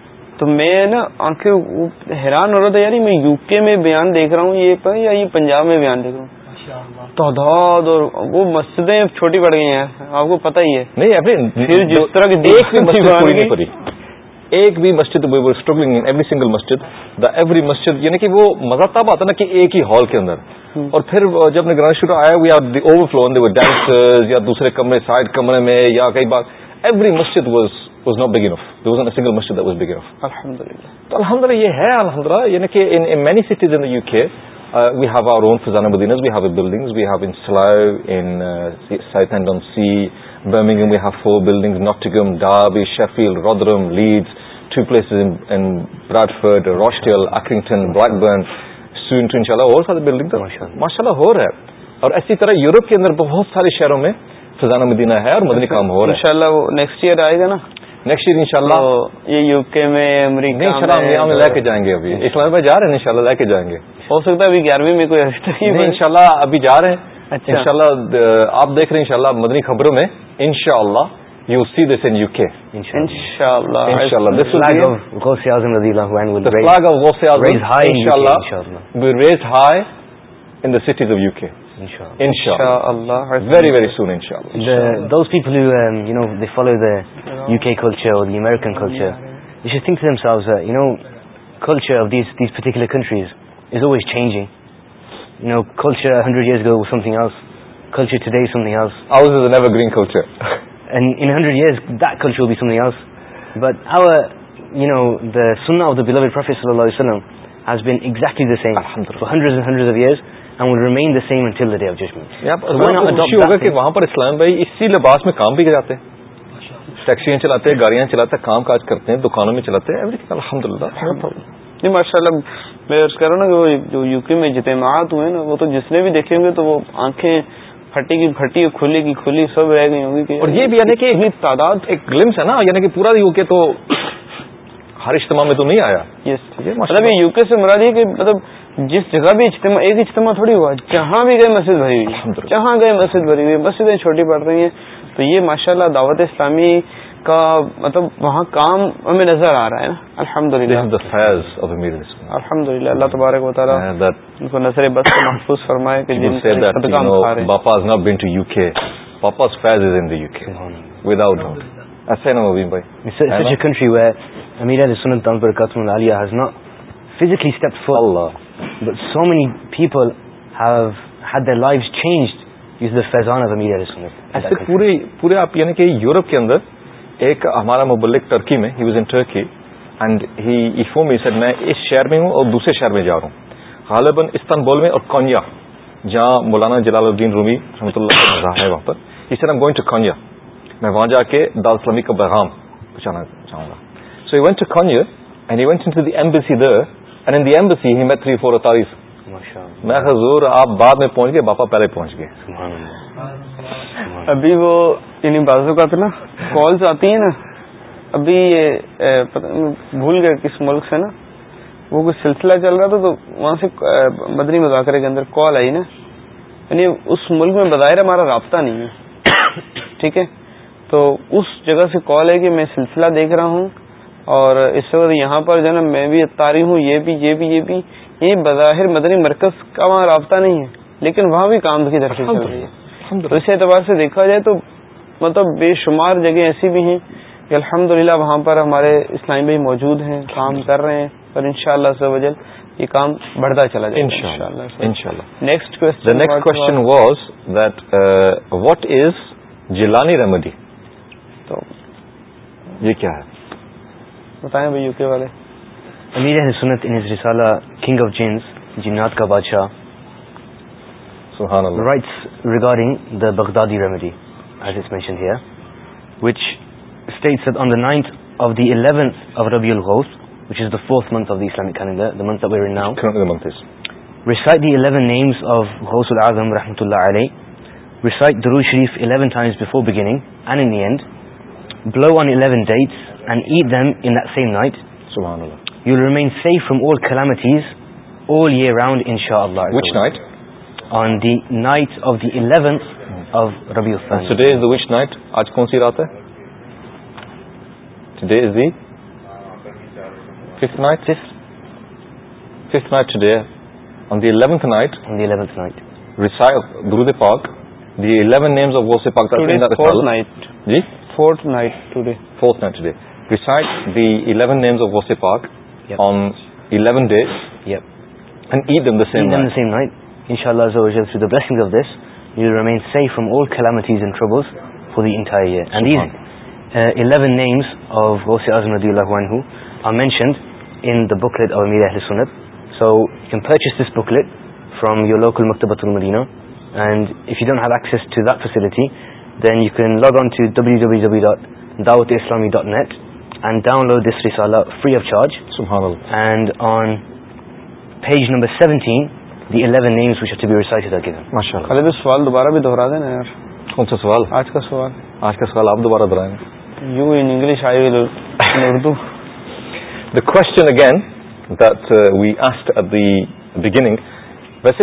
تو میں نا آنکھیں حیران ہو رہا تھا یعنی میں یو کے میں بیان دیکھ رہا ہوں یہ پر یا یہ پنجاب میں بیان دیکھ رہا ہوں اور وہ مسجدیں چھوٹی پڑ گئی ہیں آپ کو پتہ ہی ہے نہیں پھر جس طرح کی دیکھ ایک بھی مسجد every single Masjid the every مسجد یعنی کہ وہ مزہ تب آتا نا کہ ایک ہی ہال کے اندر اور پھر جب نے گرانا شروع آیا اوور فلو ڈینس یا دوسرے کمرے سائڈ کمرے میں یا کئی بار every Masjid was was was was not big big enough enough there single مسجد الحمد تو اللہ یہ ہے الحمد یعنی کہ in in in in many cities U K we we we have have have own مدینز a سلائیو and on see Birmingham we have four Birmingham Nottingham Derby Sheffield Rotherham Leeds two places in Bradford Rochdale ان شاء اللہ اور سارے building ماشاء اللہ ہو رہا ہے اور اسی طرح یورپ کے اندر بہت سارے شہروں میں فضانہ مدینہ ہے اور مدنی کام ہو رہا ہے وہ نیکسٹ ایئر آئے گا نا نیکسٹ ان شاء اللہ یو کے میں میں امریکہ لے کے جائیں گے ابھی اسلام آباد جا رہے ہیں ان شاء اللہ لے کے جائیں گے ہو سکتا ہے ابھی گیارہویں میں کوئی ان شاء اللہ ابھی جا رہے ہیں ان شاء اللہ آپ دیکھ رہے ہیں ان شاء اللہ مدنی خبروں میں ان شاء اللہ U K Inshallah. Very, very soon, Inshallah. The, those people who, um, you know, they follow the UK culture or the American culture, they should think to themselves that, you know, culture of these, these particular countries is always changing. You know, culture 100 years ago was something else. Culture today is something else. Ours is an evergreen culture. And in 100 years, that culture will be something else. But our, you know, the sunnah of the beloved Prophet ﷺ has been exactly the same for hundreds and hundreds of years. اسلام بھائی اسی لباس میں کام بھی کراتے ہیں ٹیکسیاں چلاتے ہیں گاڑیاں چلاتے ہیں کام کاج کرتے ہیں دکانوں میں چلاتے ہیں الحمد للہ جی ماشاء اللہ میں رہا ہوں نا کہ جو یو کے میں جتینات ہوئے نا وہ تو جس نے بھی دیکھے ہوں گے تو وہ آنکھیں پھٹی کی پھٹی کھلی کی کھلی سب رہ گئی ہوں گی اور یہ بھی یعنی کہ اتنی تعداد ایک گلمس ہے نا یعنی کہ پورا یو کے تو ہر اجتماع میں تو نہیں آیا مطلب یہ یو کے سے مراد یہ کہ مطلب جس جگہ بھی اجتماع ایک اجتماع تھوڑی ہوا جہاں بھی گئے مسجد بھری ہوئی جہاں گئے مسجد بھری ہوئی مسجدیں چھوٹی پڑ رہی ہیں تو یہ ماشاء اللہ دعوت اسلامی کا مطلب وہاں کام ہمیں نظر آ رہا ہے الحمد للہ الحمد للہ اللہ تبارک ان کو نظر بس stepped foot Allah یعنی یورپ کے اندر ایک ہمارا مبلک ٹرک میں اس شہر میں ہوں اور دوسرے شہر میں جا رہا ہوں غالباً استنبول میں اور خوانیہ جہاں مولانا جلال الدین روبی رحمت اللہ ہے وہاں پر اس طرح گوئنگ ٹو خونیا میں وہاں جا کے دالسلم کا بحم پہنچانا چاہوں گا اینڈ ان دی ایمبسی ہی میں تھری فور اڑتالیس میں حضور آپ بعد میں پہنچ گئے باپا پہلے پہنچ گئے ابھی وہ انہیں یعنی بازو کا نا کالس آتی ہیں نا ابھی یہ بھول گئے کس ملک سے نا وہ کچھ سلسلہ چل رہا تھا تو وہاں سے مدنی مذاکرے کے اندر کال آئی نا یعنی اس ملک میں بظاہر ہمارا رابطہ نہیں ہے ٹھیک ہے تو اس جگہ سے کال ہے کہ میں سلسلہ دیکھ رہا ہوں اور اس وقت یہاں پر جو نا میں بھی اتاری ہوں یہ بھی یہ بھی یہ بھی یہ بظاہر مدنی مرکز کا وہاں رابطہ نہیں ہے لیکن وہاں بھی کام کی ترقی چل رہی ہے اس اعتبار سے دیکھا جائے تو مطلب بے شمار جگہیں ایسی بھی ہیں کہ الحمد وہاں پر ہمارے اسلامی بھائی موجود ہیں کام کر رہے ہیں اور ان شاء اللہ سے وجل یہ کام بڑھتا چلا جائے next was that what is Jilani remedy تو یہ کیا ہے بتائیں بھائی یو کے والے امیر سنت رسالہ کنگ آف جینس جنات کا بادشاہ سبحان اللہ writes regarding the the Baghdadi remedy as mention here which states on ninth of of the eleventh ربی از 11 اللہ and eat them in that same night you'll remain safe from all calamities all year round inshallah which well. night? on the night of the 11th hmm. of Rabi al -Fani. today is the which night? aaj kong si raat hai? today is the? 5th night? 5th 5th night today on the 11th night on the 11th night recite Gurudev Park the 11 names of Gurudev Park today is 4th night 4th night today 4th night today booklet میرا so purchase book from your local مت بطور مدینا and you don't facility then you can log on through W dot داؤت اسلامی dot net ویسے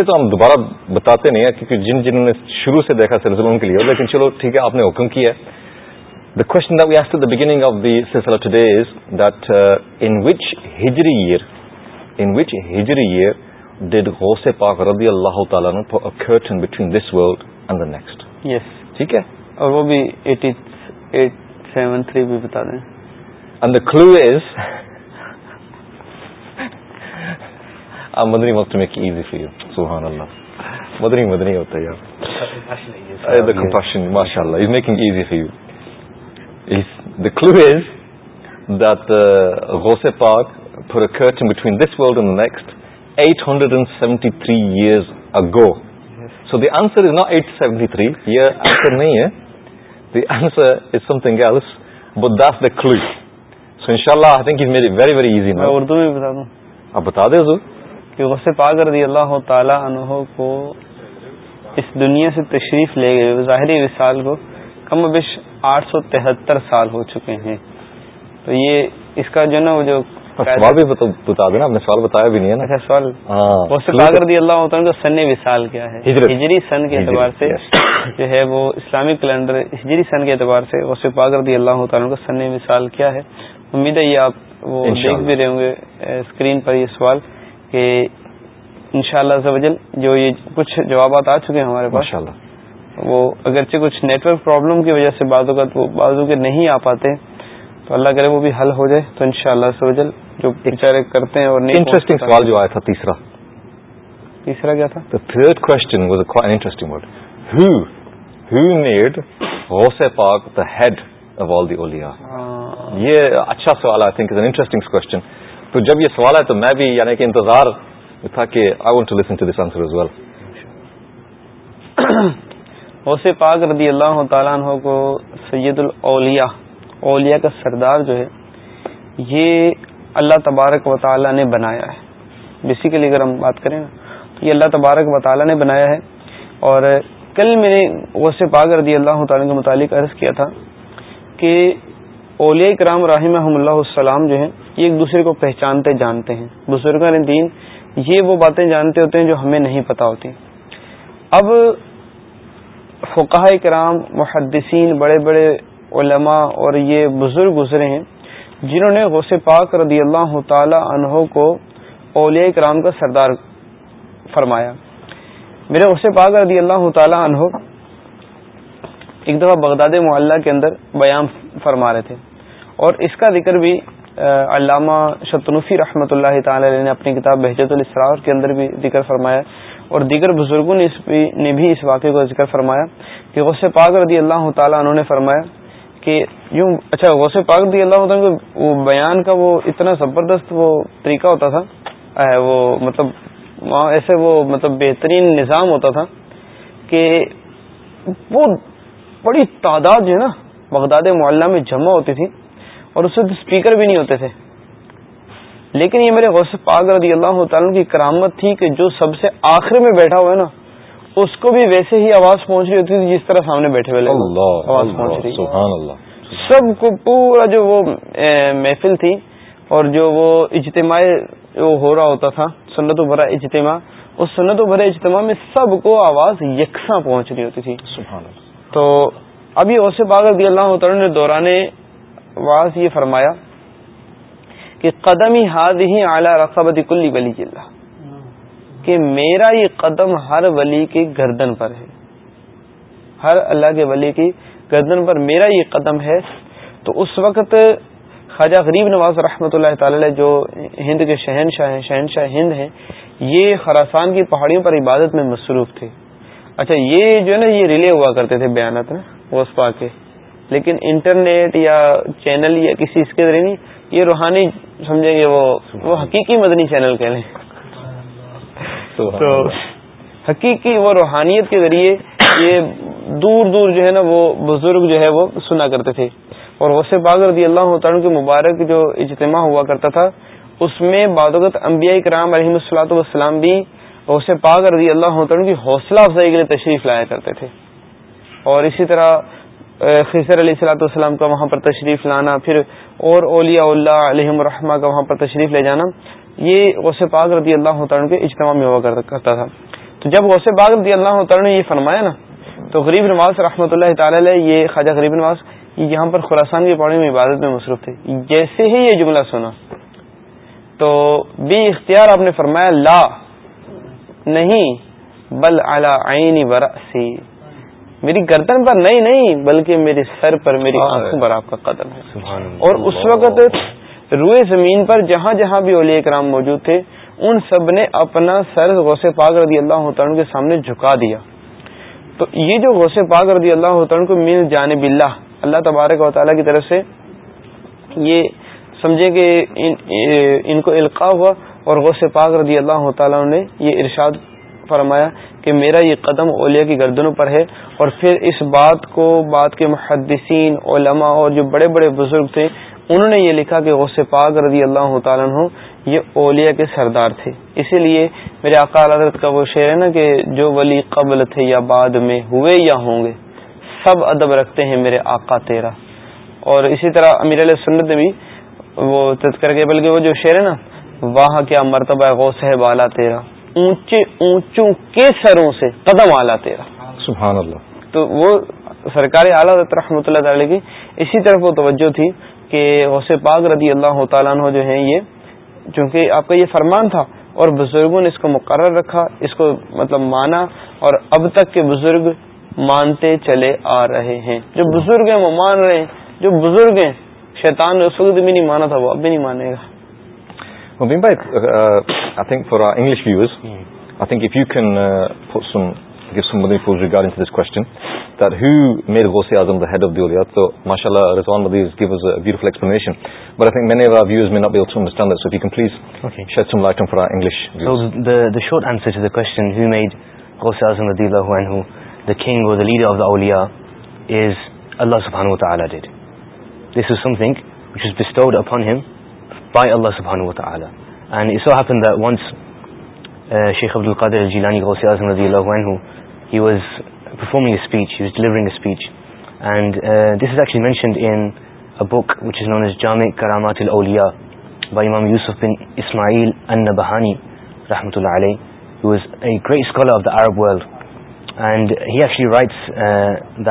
تو ہم دوبارہ بتاتے نہیں ہیں کیونکہ جن جنہوں نے شروع سے دیکھا سلسلہ ان کے لیے لیکن چلو ٹھیک ہے آپ نے حکم کیا ہے دا کوشچنگ آف دیز دن وچ ہجری ایئر ان وچ ہجری ایئر اللہ تعالیٰ دس ولڈ اینڈ یس ٹھیک ہے کلو از مدری مفت میک ایزی فار یو سبان اللہ مدنی مدنی مارشا اللہ is making easy for you بتا دیں غوس پاک رضی اللہ تعالی عنہ کو اس دنیا سے تشریف لے گئے ظاہری وصال کو کم و آٹھ سو تہتر سال ہو چکے ہیں تو یہ اس کا جو نا وہ جو سوال سوال بھی بھی بتا دینا آپ نے بتایا نہیں ہے اچھا، سوال ہاں۔ وسفاگر اللہ کا سن وصال کیا ہے ہجری سن کے اعتبار سے جو ہے وہ اسلامی کیلنڈر ہجری سن کے اعتبار سے کر پاگردی اللہ تعالیٰ کا سن وصال کیا ہے امید ہے یہ آپ وہ دیکھ بھی رہے ہوں گے اسکرین پر یہ سوال کہ انشاءاللہ شاء جو یہ کچھ جوابات آ چکے ہیں ہمارے پاس وہ اگرچہ کچھ نیٹ ورک پرابلم کی وجہ سے بعض اوقات وہ بازو کے نہیں آ پاتے تو اللہ کرے وہ بھی حل ہو جائے تو انشاءاللہ شاء اللہ جو بیچارے کرتے ہیں اور انٹرسٹنگ سوال جو آیا تھا تیسرا تیسرا کیا تھا تھرڈ کوشچن واز انٹرسٹنگ غوث پاک the head of all the اولیا یہ اچھا سوال I think is an interesting question تو جب یہ سوال ہے تو میں بھی یعنی کہ انتظار تھا کہ I want to listen to this answer as well Ghaus Pak رضی اللہ تعالیٰ عنہ کو سید الاولیاء اولیاء کا سردار جو ہے یہ اللہ تبارک و تعالیٰ نے بنایا ہے بیسیکلی اگر ہم بات کریں نا تو یہ اللہ تبارک و تعالیٰ نے بنایا ہے اور کل میں نے غوث پاک رضی اللہ تعالیٰ کے متعلق عرض کیا تھا کہ اولیاء کرام رحم اللہ السلام جو ہیں یہ ایک دوسرے کو پہچانتے جانتے ہیں بزرگان دین یہ وہ باتیں جانتے ہوتے ہیں جو ہمیں نہیں پتہ ہوتی اب فقہ کرام محدثین بڑے بڑے علماء اور یہ بزرگ گزرے ہیں جنہوں نے غوث پاک رضی اللہ تعالی عنہ کو اولیاء کرام کا سردار فرمایا میرے غوث پاک رضی اللہ تعالی عنہ ایک دفعہ بغداد معلّہ کے اندر بیان فرما رہے تھے اور اس کا ذکر بھی علامہ شتنفی رحمۃ اللہ تعالی نے اپنی کتاب بحجت الاسرار کے اندر بھی ذکر فرمایا اور دیگر بزرگوں نے بھی نے بھی اس واقعے کو ذکر فرمایا کہ پاک رضی اللہ تعالیٰ انہوں نے فرمایا کہ یوں اچھا وسے پاک رضی اللہ تعالیٰ وہ بیان کا وہ اتنا زبردست وہ طریقہ ہوتا تھا وہ مطلب وہاں ایسے وہ مطلب بہترین نظام ہوتا تھا کہ وہ بڑی تعداد جو ہے نا بغداد معلّہ میں جمع ہوتی تھی اور اس سے اسپیکر بھی نہیں ہوتے تھے لیکن یہ میرے غوث پاک رضی اللہ تعالیٰ کی کرامت تھی کہ جو سب سے آخر میں بیٹھا ہوا ہے نا اس کو بھی ویسے ہی آواز پہنچ رہی ہوتی تھی جس طرح سامنے بیٹھے ہوئے آواز پہنچ رہی سبحان اللہ سب کو پورا جو وہ محفل تھی اور جو وہ اجتماع ہو رہا ہوتا تھا سنت و بھرا اجتماع اس سنت و بھرا اجتماع میں سب کو آواز یکساں پہنچ رہی ہوتی تھی سبحان اللہ تو ابھی غوث باغ رضی اللہ تعالیٰ نے دوران آواز یہ فرمایا قدمی قدم ہی اعلیٰ رقبت کلی ولی کہ میرا یہ قدم ہر ولی کے گردن پر ہے ہر اللہ کے ولی کی گردن پر میرا یہ قدم ہے تو اس وقت خواجہ غریب نواز رحمۃ اللہ تعالی جو ہند کے شہنشاہ ہیں شہنشاہ ہند ہیں یہ خراسان کی پہاڑیوں پر عبادت میں مصروف تھے اچھا یہ جو ہے نا یہ ریلے ہوا کرتے تھے بیانات نا وسپا کے لیکن انٹرنیٹ یا چینل یا کسی اس کے ذریعے نہیں یہ روحانی سمجھیں گے وہ وہ حقیقی مدنی چینل کہہ لیں تو حقیقی وہ روحانیت کے ذریعے یہ دور دور جو ہے نا وہ بزرگ جو ہے وہ سنا کرتے تھے اور باغ رضی اللہ کے مبارک جو اجتماع ہوا کرتا تھا اس میں بادوغت انبیاء کرام علیم السلط بھی وسع پاک رضی اللہ کی حوصلہ افزائی کے لیے تشریف لایا کرتے تھے اور اسی طرح خیصر علیہ السلاۃ والسلام کا وہاں پر تشریف لانا پھر اور اولیاء اللہ علیہ الرحمہ کا وہاں پر تشریف لے جانا یہ غوث پاک رضی اللہ عنہ کے اجتماع میں ہوا کرتا تھا تو جب غوث پاک رضی اللہ عنہ نے یہ فرمایا نا تو غریب نواز رحمۃ اللہ تعالی علیہ یہ خواجہ غریب نواز یہاں پر خوراسان کی پہاڑی میں عبادت میں مصروف تھے جیسے ہی یہ جملہ سنا تو بی اختیار آپ نے فرمایا لا نہیں بل اعلی آئینی برا سی میری گردن پر نہیں نہیں بلکہ میرے سر پر میری آنکھوں پر آپ کا قدم ہے اور اس وقت روئے زمین پر جہاں جہاں بھی اولیاء کرام موجود تھے ان سب نے اپنا سر غوث پاک رضی اللہ تعالیٰ کے سامنے جھکا دیا تو یہ جو غوث پاک رضی اللہ تعالیٰ کو مین جانب اللہ اللہ تبارک و تعالیٰ کی طرف سے یہ سمجھے کہ ان, ان کو القاع ہوا اور غوث پاک رضی اللہ تعالیٰ نے یہ ارشاد فرمایا کہ میرا یہ قدم اولیاء کی گردنوں پر ہے اور پھر اس بات کو بات کے محدثین علماء اور جو بڑے بڑے بزرگ تھے انہوں نے یہ لکھا کہ غس پاک رضی اللہ تعالیٰ عنہ یہ اولیاء کے سردار تھے اسی لیے میرے آقا حضرت کا وہ شعر ہے نا کہ جو ولی قبل تھے یا بعد میں ہوئے یا ہوں گے سب ادب رکھتے ہیں میرے آقا تیرا اور اسی طرح امیر علیہ سنت بھی وہ تذکر کے بلکہ وہ جو شعر ہے نا وہاں کیا مرتبہ غوث ہے بالا تیرا اونچے اونچوں کے سروں سے قدم آلہ تیرا سبحان اللہ تو وہ سرکار اعلیٰ رحمۃ اللہ تعالی کی اسی طرف وہ توجہ تھی کہ غوث پاک رضی اللہ تعالیٰ عنہ جو ہیں یہ چونکہ آپ کا یہ فرمان تھا اور بزرگوں نے اس کو مقرر رکھا اس کو مطلب مانا اور اب تک کے بزرگ مانتے چلے آ رہے ہیں جو بزرگ ہیں وہ مان رہے ہیں جو بزرگ ہیں شیطان نے اس وقت بھی نہیں مانا تھا وہ اب بھی نہیں مانے گا for English views I think by اللہ سبحان و تعالیٰ اینڈ اسپن دا ونس شیخ عبدالقادیلانی حوثی عظم اللہ ہی واز پرفارمنگ اسپیچ ہیورنگ speech and this is equally mentioned in book which is known as جامع کرامات ال اولیا بائی امام یوسف بن اسماعیل ان بہانی رحمۃ اللہ علیہ a great scholar of the Arab world and he writes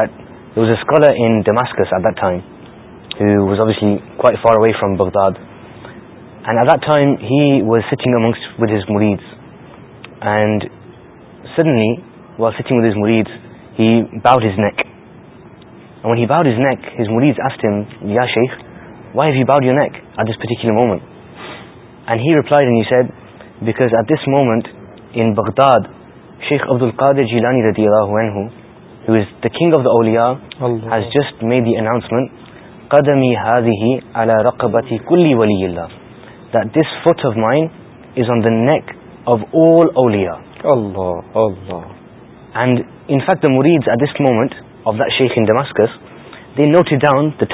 scholar in داسکسلیٹ far away from Baghdad شیخلقادی king of the اولیاسٹ made the announcement neck of اولیا موری is the دسٹ moment of the شاسکس they know to down with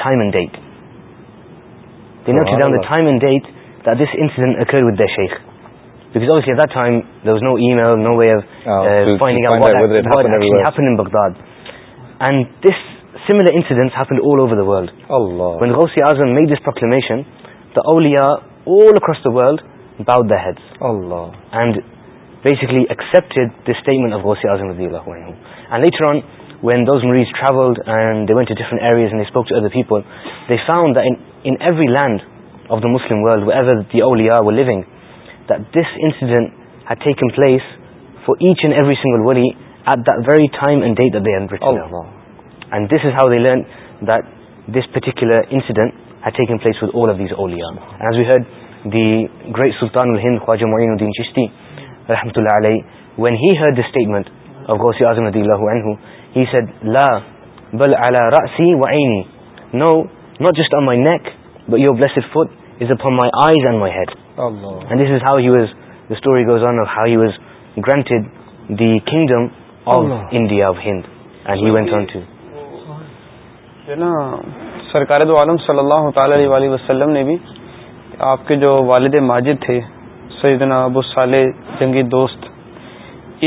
سیملرشن اولیا world بیسکلیپٹمنٹ when does reach travels people the ساؤنٹ every land of the Muslim was indent taken place for each and every single very at the very time and this is how the learn this particular incident when had see why no not just I neck but you bless food my eyes and ہاؤزوریز grant the kingdom of India سرکار دو عالم صلی اللہ تعالی علیہ وآلہ وسلم نے بھی آپ کے جو والد ماجد تھے سیدنا ابو صالح جنگی دوست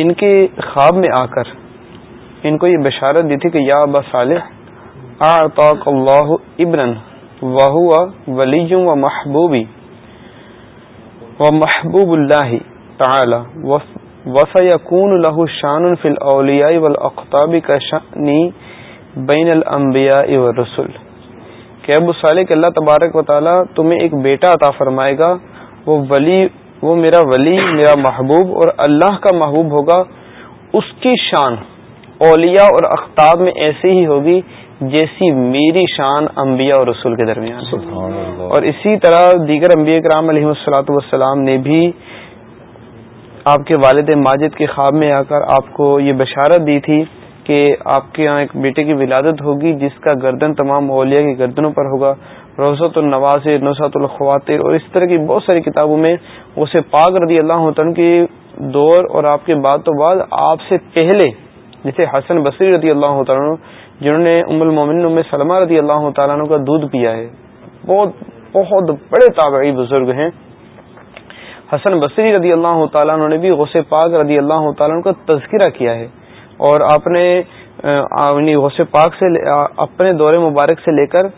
ان کے خواب میں آ کر ان کو یہ بشارت دی تھی کہ یا ابا صالح اعطاک اللہ ابن وہو ولی و محبوبی و محبوب اللہ تعالی وسیکون له شان فی الاولیاء والاقطاب کا شانی بین الانبیاء والرسل کہ ابو صالح کہ اللہ تبارک و تعالیٰ تمہیں ایک بیٹا عطا فرمائے گا وہ ولی وہ میرا ولی میرا محبوب اور اللہ کا محبوب ہوگا اس کی شان اولیاء اور اختاب میں ایسی ہی ہوگی جیسی میری شان انبیاء اور رسول کے درمیان اللہ اور اسی طرح دیگر انبیاء کرام علیہ السلاۃ والسلام نے بھی آپ کے والد ماجد کے خواب میں آ کر آپ کو یہ بشارت دی تھی کہ آپ کے یہاں ایک بیٹے کی ولادت ہوگی جس کا گردن تمام اولیاء کی گردنوں پر ہوگا روسۃ النواز نصرت الخواتر اور اس طرح کی بہت ساری کتابوں میں اسے پاک رضی اللہ عنہ کے دور اور آپ کے بعد تو بعد آپ سے پہلے جیسے حسن بصری رضی اللہ تعالیٰ جنہوں نے ام المومن ام سلمہ رضی اللہ تعالیٰ کا دودھ پیا ہے بہت بہت بڑے تابعی بزرگ ہیں حسن بصری رضی اللہ تعالیٰ نے بھی غوث پاک رضی اللہ تعالیٰ کا تذکرہ کیا ہے اور آپ نے یعنی غوث پاک سے اپنے دور مبارک سے لے کر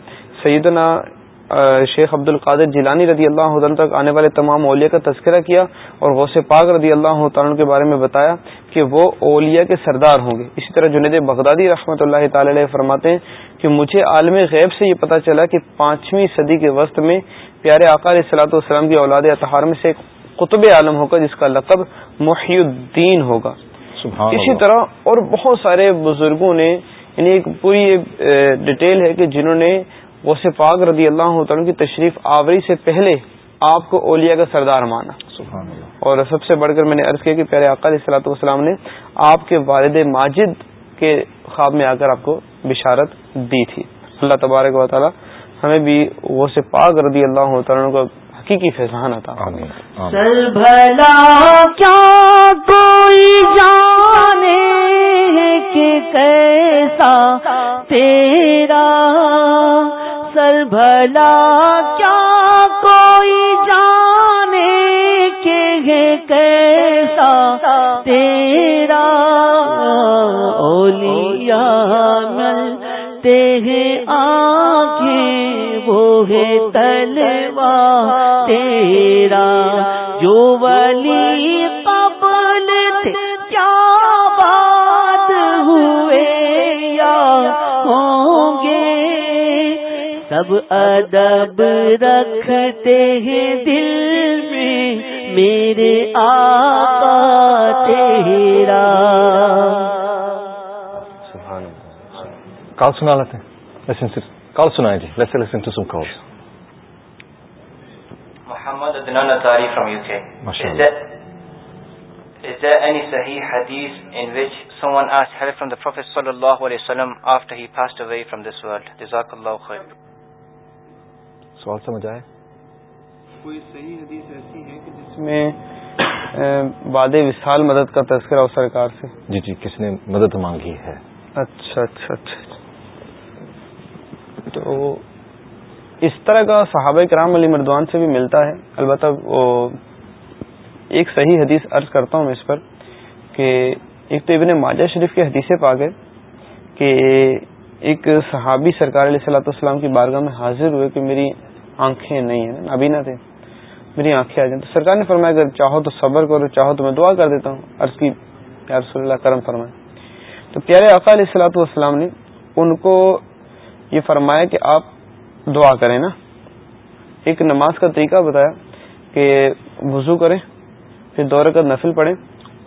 سیدنا شیخ عبد القادر جیلانی رضی اللہ عنہ تک آنے والے تمام اولیاء کا تذکرہ کیا اور غوث پاک رضی اللہ تعالیٰ کے بارے میں بتایا کہ وہ اولیاء کے سردار ہوں گے اسی طرح جنید بغدادی رحمۃ اللہ تعالی علیہ فرماتے ہیں کہ مجھے عالم غیب سے یہ پتا چلا کہ پانچویں صدی کے وسط میں پیارے آقال والسلام کی اولاد اطہار میں سے ایک قطب عالم ہوگا جس کا لقب محی الدین ہوگا اسی طرح اور بہت سارے بزرگوں نے یعنی ایک پوری ڈیٹیل ہے کہ جنہوں نے وس پاک رضی اللہ تعالیٰ کی تشریف آوری سے پہلے آپ کو اولیاء کا سردار مانا اور سب سے بڑھ کر میں نے عرض کیا کہ پیارے پہلے والسلام نے آپ کے والد ماجد کے خواب میں آ کر آپ کو بشارت دی تھی اللہ تبارک و تعالیٰ ہمیں بھی غوث پاک رضی اللہ تعالیٰ حقیقی فیضان عطا سر بھلا کیا کوئی جانے کے کیسا تیرا سر بھلا کیا کوئی جانے کے کیسا تیرا اولیاء ملتے ہیں ہے وہ ہے تلے تیرا جو ولی قبل تھے کیا بات ہوئے یا ہوں گے سب ادب رکھتے ہیں دل میں میرے آقا تیرا کال سنا لیتے ہیں کال سنائیں جی let's listen to some call from from Is is there, any Sahih hadith in which someone asked help the Prophet sallallahu after he passed away this world? کوئی صحیح حدیث ایسی ہے جس میں باد وصال مدد کا تذکرہ ہو سرکار سے جی جی کس نے مدد مانگی ہے اچھا اچھا تو اس طرح کا صحابہ کرام علی مردوان سے بھی ملتا ہے البتہ ایک صحیح حدیث عرض کرتا ہوں میں اس پر کہ ایک تو ابن ماجہ شریف کی حدیث پا گئے کہ ایک صحابی سرکار علیہ السلام کی بارگاہ میں حاضر ہوئے کہ میری آنکھیں نہیں ہیں ابھی نہ تھے میری آنکھیں آ جائیں تو سرکار نے فرمایا اگر چاہو تو صبر کرو چاہو تو میں دعا کر دیتا ہوں عرض کی صلی کرم فرمائے تو پیارے آقا علیہ السلاۃ والسلام نے ان کو یہ فرمایا کہ آپ دعا کریں نا ایک نماز کا طریقہ بتایا کہ وضو کریں پھر دور کا نفل پڑھیں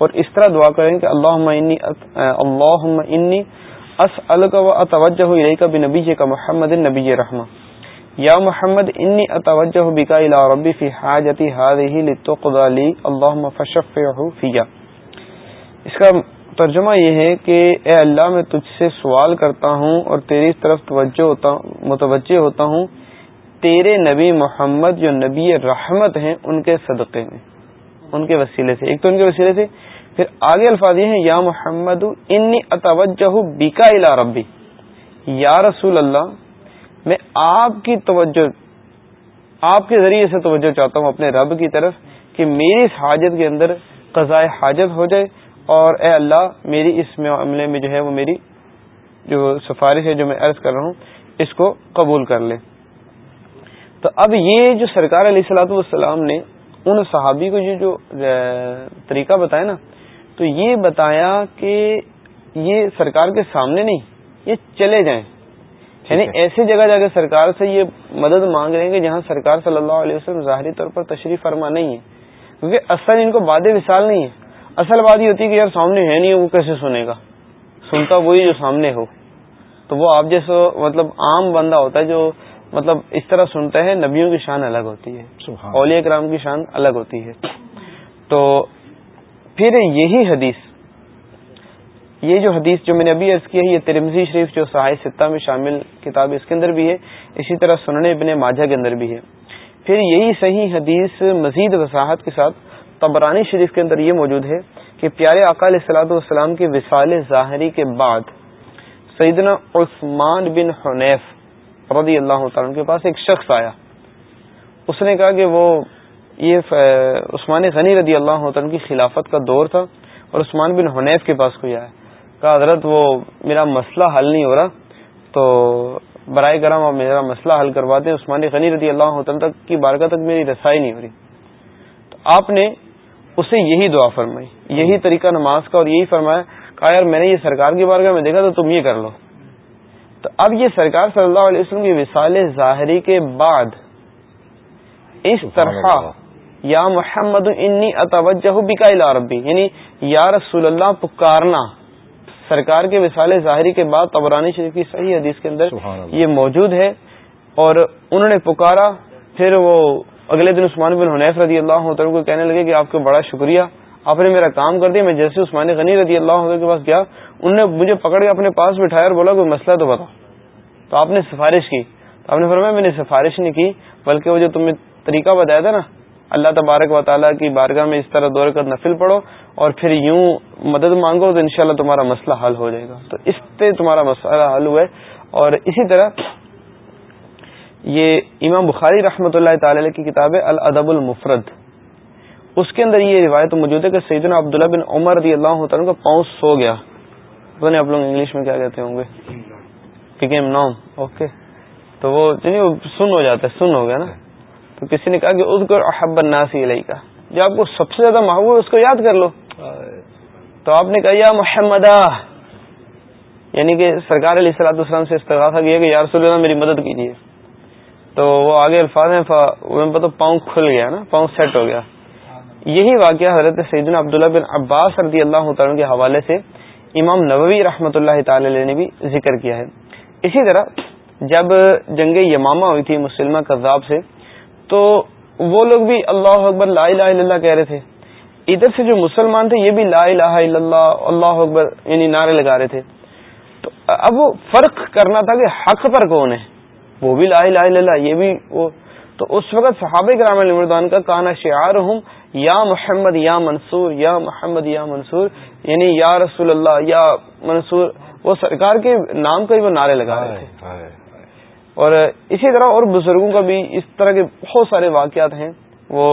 اور اس طرح دعا کریں کہ اللہ اللہ انی اس و اتوجہ الیک بنبی کا محمد نبی رحمہ یا محمد انی اتوجہ بکا الی ربی فی حاجتی حاضی لتقضى لی اللهم فشفعه فیا اس کا ترجمہ یہ ہے کہ اے اللہ میں تجھ سے سوال کرتا ہوں اور تیری طرف توجہ ہوتا متوجہ ہوتا ہوں تیرے نبی محمد جو نبی رحمت ہیں ان کے صدقے میں ان کے وسیلے سے ایک تو ان کے وسیلے سے پھر آگے الفاظ یہ ہیں یا محمد بیکا الا ربی یا رسول اللہ میں آپ کی توجہ آپ کے ذریعے سے توجہ چاہتا ہوں اپنے رب کی طرف کہ میری اس حاجت کے اندر قضاء حاجت ہو جائے اور اے اللہ میری اس معاملے میں جو ہے وہ میری جو سفارش ہے جو میں عرض کر رہا ہوں اس کو قبول کر لے تو اب یہ جو سرکار علیہ السلاۃ والسلام نے ان صحابی کو یہ جو طریقہ بتایا نا تو یہ بتایا کہ یہ سرکار کے سامنے نہیں یہ چلے جائیں یعنی ایسی جگہ جا کے سرکار سے یہ مدد مانگ رہے ہیں کہ جہاں سرکار صلی اللہ علیہ وسلم ظاہری طور پر تشریف فرما نہیں ہے کیونکہ اصل ان کو باد وصال نہیں ہے اصل بات یہ ہوتی ہے کہ یار سامنے ہے نہیں وہ کیسے سنے گا سنتا وہی جو سامنے ہو تو وہ آپ جیسے مطلب مطلب اس طرح سنتا ہے نبیوں کی شان الگ ہوتی ہے اولیا کرام کی شان الگ ہوتی ہے تو پھر یہی حدیث یہ جو حدیث جو میں نے ابھی عرض کی ہے یہ ترمزی شریف جو سہی ستہ میں شامل کتاب اس کے اندر بھی ہے اسی طرح سننے ابن ماجہ کے اندر بھی ہے پھر یہی صحیح حدیث مزید وضاحت کے ساتھ طبرانی شریف کے اندر یہ موجود ہے کہ پیارے ظاہری کے بعد سیدنا عثمان بن حنیف رضی اللہ تعالیٰ کے پاس ایک شخص آیا اس نے کہا کہ وہ یہ عثمان غنی رضی اللہ کی خلافت کا دور تھا اور عثمان بن حنیف کے پاس کوئی آیا کہا حضرت وہ میرا مسئلہ حل نہیں ہو رہا تو برائے کرم اور میرا مسئلہ حل کرواتے عثمان غنی رضی اللہ تک کی بارگاہ تک میری رسائی نہیں ہو رہی تو آپ نے اسے یہی دعا فرمائی یہی طریقہ نماز کا اور یہی فرمایا کہا یار میں نے یہ سرکار کی بارگاہ میں دیکھا تو تم یہ کر لو تو اب یہ سرکار صلی اللہ علیہ وسلم کی وصال ظاہری کے بعد اس طرح یا محمد انی اتوجہ بکا الا ربی یعنی یا رسول اللہ پکارنا سرکار کے وصال ظاہری کے بعد تبرانی شریف کی صحیح حدیث کے اندر یہ موجود ہے اور انہوں نے پکارا پھر وہ اگلے دن عثمان بن حنیف رضی اللہ عنہ کو کہنے لگے کہ آپ کا بڑا شکریہ آپ نے میرا کام کر دیا میں جیسے عثمان غنی رضی اللہ عنہ کے پاس گیا انہوں نے مجھے پکڑ کے اپنے پاس بٹھایا اور بولا کوئی مسئلہ تو بتا تو آپ نے سفارش کی تو آپ نے فرمایا میں نے سفارش نہیں کی بلکہ وہ جو تم نے طریقہ بتایا تھا نا اللہ تبارک و تعالیٰ کی بارگاہ میں اس طرح دور کر نفل پڑھو اور پھر یوں مدد مانگو تو انشاءاللہ تمہارا مسئلہ حل ہو جائے گا تو اس سے تمہارا مسئلہ حل ہوا ہے اور اسی طرح یہ امام بخاری رحمۃ اللہ تعالی کی کتاب ہے الادب المفرد اس کے اندر یہ روایت موجود ہے کہ سیدنا عبداللہ بن عمر رضی اللہ کا پاؤں سو گیا لوگ انگلش میں کیا کہتے ہوں گے نام اوکے تو یعنی وہ سن ہو جاتا ہے سن ہو گیا نا تو کسی نے کہا کہ اس کو احب الناس علیہ کا جو آپ کو سب سے زیادہ محبوب ہے اس کو یاد کر لو تو آپ نے کہا یا محمدہ یعنی کہ سرکار علی والسلام سے استغاثہ کیا کہ یا رسول اللہ میری مدد کیجیے تو وہ آگے الفاظ ہیں پتہ پاؤں کھل گیا نا پاؤں سیٹ ہو گیا یہی واقعہ حضرت سیدنا عبداللہ بن عباس رضی اللہ تعالیٰ کے حوالے سے امام نبوی رحمۃ اللہ تعالی علیہ نے بھی ذکر کیا ہے اسی طرح جب جنگ یمامہ ہوئی تھی مسلمہ کذاب سے تو وہ لوگ بھی اللہ اکبر لا الہ الا اللہ کہہ رہے تھے ادھر سے جو مسلمان تھے یہ بھی لا الہ الا اللہ اللہ اکبر یعنی نعرے لگا رہے تھے تو اب وہ فرق کرنا تھا کہ حق پر کون ہے وہ بھی لا الہ الا اللہ یہ بھی وہ تو اس وقت صحابہ کرام المردان کا کانا شعار ہوں یا محمد یا منصور یا محمد یا منصور یعنی یا رسول اللہ یا منصور وہ سرکار کے نام کا ہی وہ نعرے لگا رہے تھے اور اسی طرح اور بزرگوں کا بھی اس طرح کے بہت سارے واقعات ہیں وہ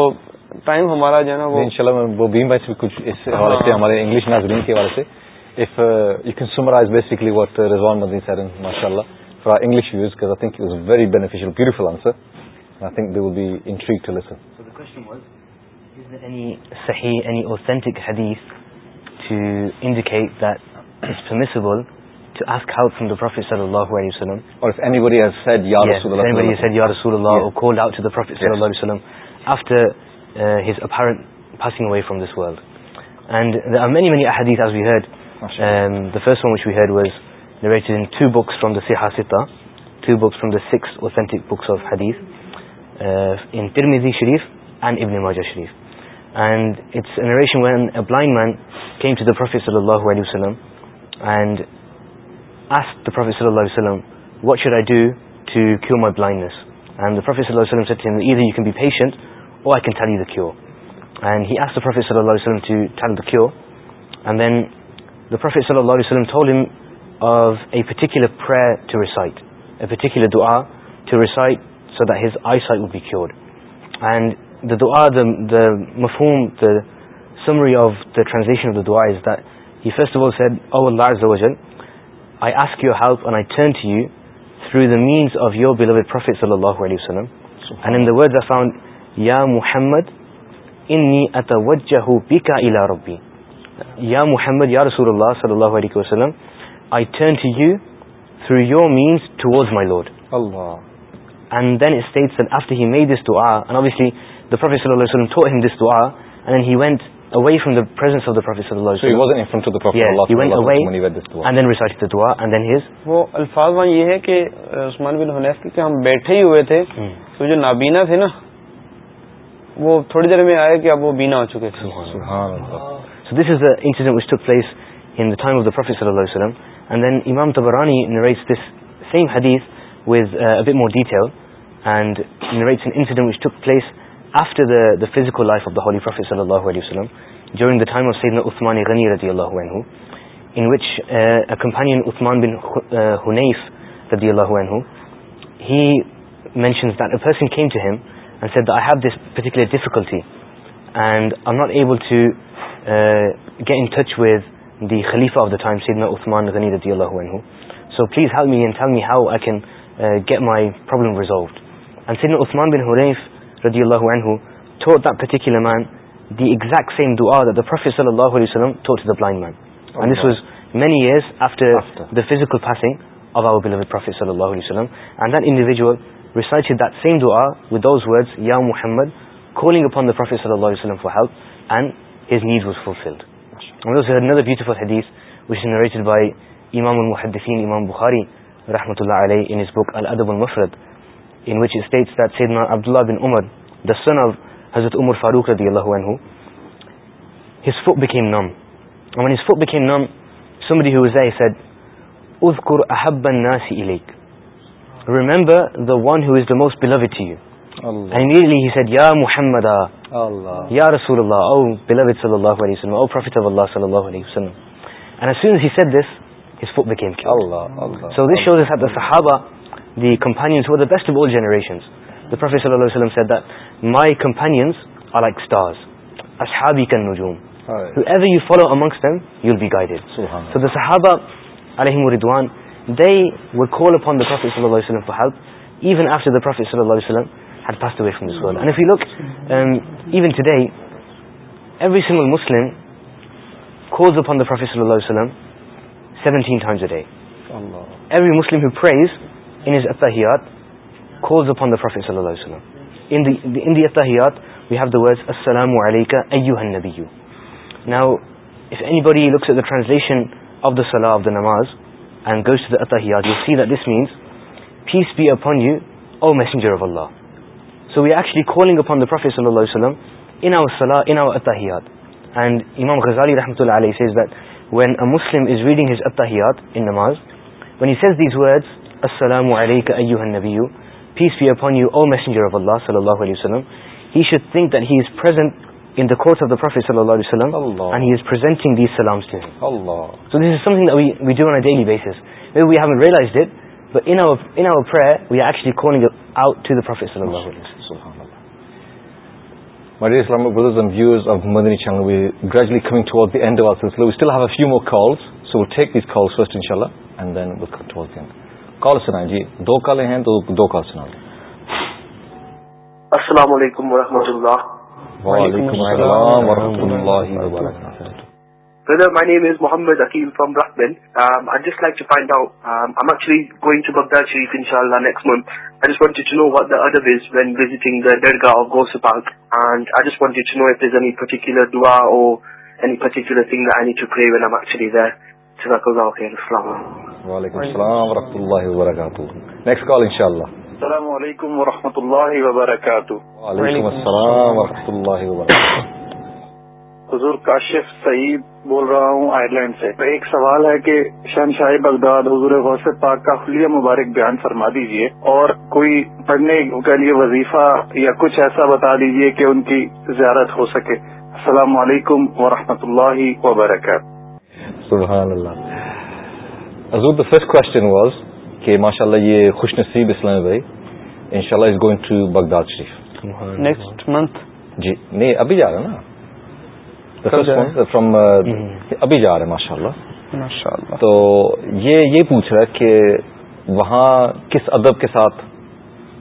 ٹائم ہمارا جو ہے نا وہ انشاءاللہ میں وہ بھیم بھائی سے کچھ اس ہاں۔ حوالے سے ہمارے انگلش ناظرین کے حوالے سے if you can summarise basically what Rizwan مدین سیرن ماشاءاللہ اللہ for our English viewers because I think it was a very beneficial, beautiful answer. And I think they will be intrigued to listen. So the question was, is there any sahih, any authentic hadith to indicate that it's permissible to ask help from the Prophet sallallahu alayhi wa sallam? Or if anybody has said Ya yes, Rasulullah. If anybody has said Ya Rasulullah yes. or called out to the Prophet sallallahu alayhi wa sallam after uh, his apparent passing away from this world. And there are many, many ahadith as we heard. Um, the first one which we heard was three books from the سہاستا three books from the six authentic books of حدیف in پرمیزی شریف and ابن شریف اینڈس نیشن when to دافیسر اللہ علیہ وسلم what should I do my blind professor مفوم transaction لارجن I ask your help I ٹرنٹرو the means of your beloved prophet صلی اللہ علیک وسلمد یا سور اللہ صلی اللہ علیکہ I turn to you through your means towards my Lord. Allah. And then it states that after he made this dua, and obviously the Prophet ﷺ taught him this dua, and then he went away from the presence of the Prophet sallallahu alaihi wasallam. So he wasn't in front of the Prophet yeah, Allah, he went away when he read this dua. And then recited the dua, and then his. وہ الفاظ وہاں یہ ہے کہ عثمان بن حنیف کے ہم بیٹھے ہی ہوئے تھے تو جو نابینا تھے نا وہ تھوڑی دیر میں آئے کہ اب وہ بینا ہو چکے تھے سبحان اللہ So this is the incident which took place in the time of the Prophet sallallahu alaihi wasallam and then امام Tabarani now writes this same حدیث ویز اب more Dev and new writes an incident to place after the the physical life of دالی پروفیس اللہ علیہ وسلم جو غنی ردی اللہ عین ان ویچانی I have this particular difficulty and I am not able to get in touch with the Khalif of the ٹ ٹ ٹائم سنسمان غنی ری اللہ when who so please help meet me how I can get my problem resolve سن اثمان بین ہو رہی ردی اللہ when he thought the particular man the exact some do are professor thought planned means was many years after the physical passing professor individual research some do are vows words Muhammad calling افون the professor Aslam for help and us need was fulfilled حدیث by امام المحدین امام بخاری رحمۃ اللہ علیہ بن عمر د سن of حضرت عمر فاروق ردی اللہ پرفیس صلی اللہ وسلموس بی گائیڈ سو دس ہابا فارم دافیس صلی اللہ وسلم ایون آفٹر دا پروفیس صلی اللہ علیہ وسلم even today every single Muslim the prophet صلی اللہ علیہ وسلم صلی اللہ علیہ وسلم ٹرانسلیشن نماز and you see this means peace be upon you O messenger so ویچولی فاروف صلی اللہ علیہ وسلمیات اینڈ امام خزاری رحمۃ اللہ علیہ صلی اللہ علیہ وسلم انس دافی صلی اللہ علیہ وسلم جی دو کالے ہیں تو دو کال سنانکاتہ Brother, my name is Muhammad Akeem from Blackburn. Um, I'd just like to find out, um, I'm actually going to Baghdad Sharif, inshallah, next month. I just wanted to know what the adab is when visiting the Dergah or Ghosa Park. And I just wanted to know if there's any particular dua or any particular thing that I need to pray when I'm actually there. Jazakallah khair. As-salamu alaykum. Wa rahmatullahi wa barakatuh. Next call, inshallah. As-salamu alaykum wa rahmatullahi wa barakatuh. Wa alaykum as-salam wa rahmatullahi wa barakatuh. حضور کاشف سعید بول رہا ہوں Ireland سے ایک سوال ہے کہ شہن Baghdad حضور غوث پاک کا خلیہ مبارک بیان فرما دیجئے اور کوئی پڑھنے کے لیے وظیفہ یا کچھ ایسا بتا دیجئے کہ ان کی زیارت ہو سکے السلام علیکم ورحمۃ اللہ وبرکاتہ سبحان اللہ حضور فرسٹ واز کہ ماشاء اللہ یہ خوش نصیب اسلام بھائی انشاءاللہ از گوئنگ ٹو بغداد شریف نیکسٹ منتھ جی نہیں ابھی جا رہا نا فرام ابھی جا رہے ہیں ماشاء اللہ تو یہ یہ پوچھ رہا کہ وہاں کس ادب کے ساتھ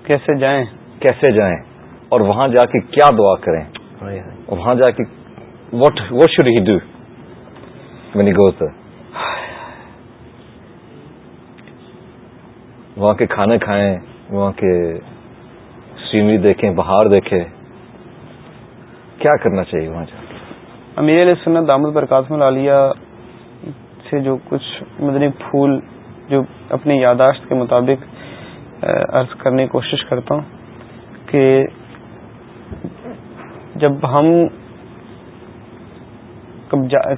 کیسے جائیں کیسے جائیں اور وہاں جا کے کیا دعا کریں وہاں جا کے what what should he do goes وہاں کے کھانے کھائیں وہاں کے سینری دیکھیں بہار دیکھیں کیا کرنا چاہیے وہاں جا امیر علیہ سنت دامد قاسم العالیہ سے جو کچھ مدنی پھول جو اپنی یاداشت کے مطابق عرض کرنے کی کوشش کرتا ہوں کہ جب ہم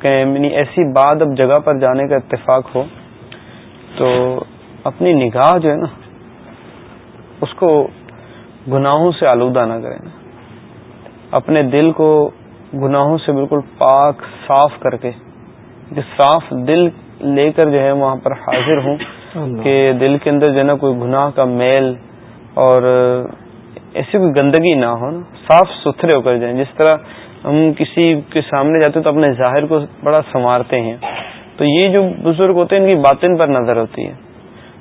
یعنی ایسی بات اب جگہ پر جانے کا اتفاق ہو تو اپنی نگاہ جو ہے نا اس کو گناہوں سے آلودہ نہ کریں اپنے دل کو گناہوں سے بالکل پاک صاف کر کے صاف دل لے کر جو ہے وہاں پر حاضر ہوں کہ دل کے اندر جو ہے نا کوئی گناہ کا میل اور ایسی کوئی گندگی نہ ہو نا صاف ستھرے ہو کر جائیں جس طرح ہم کسی کے سامنے جاتے ہیں تو اپنے ظاہر کو بڑا سنوارتے ہیں تو یہ جو بزرگ ہوتے ہیں ان کی باطن پر نظر ہوتی ہے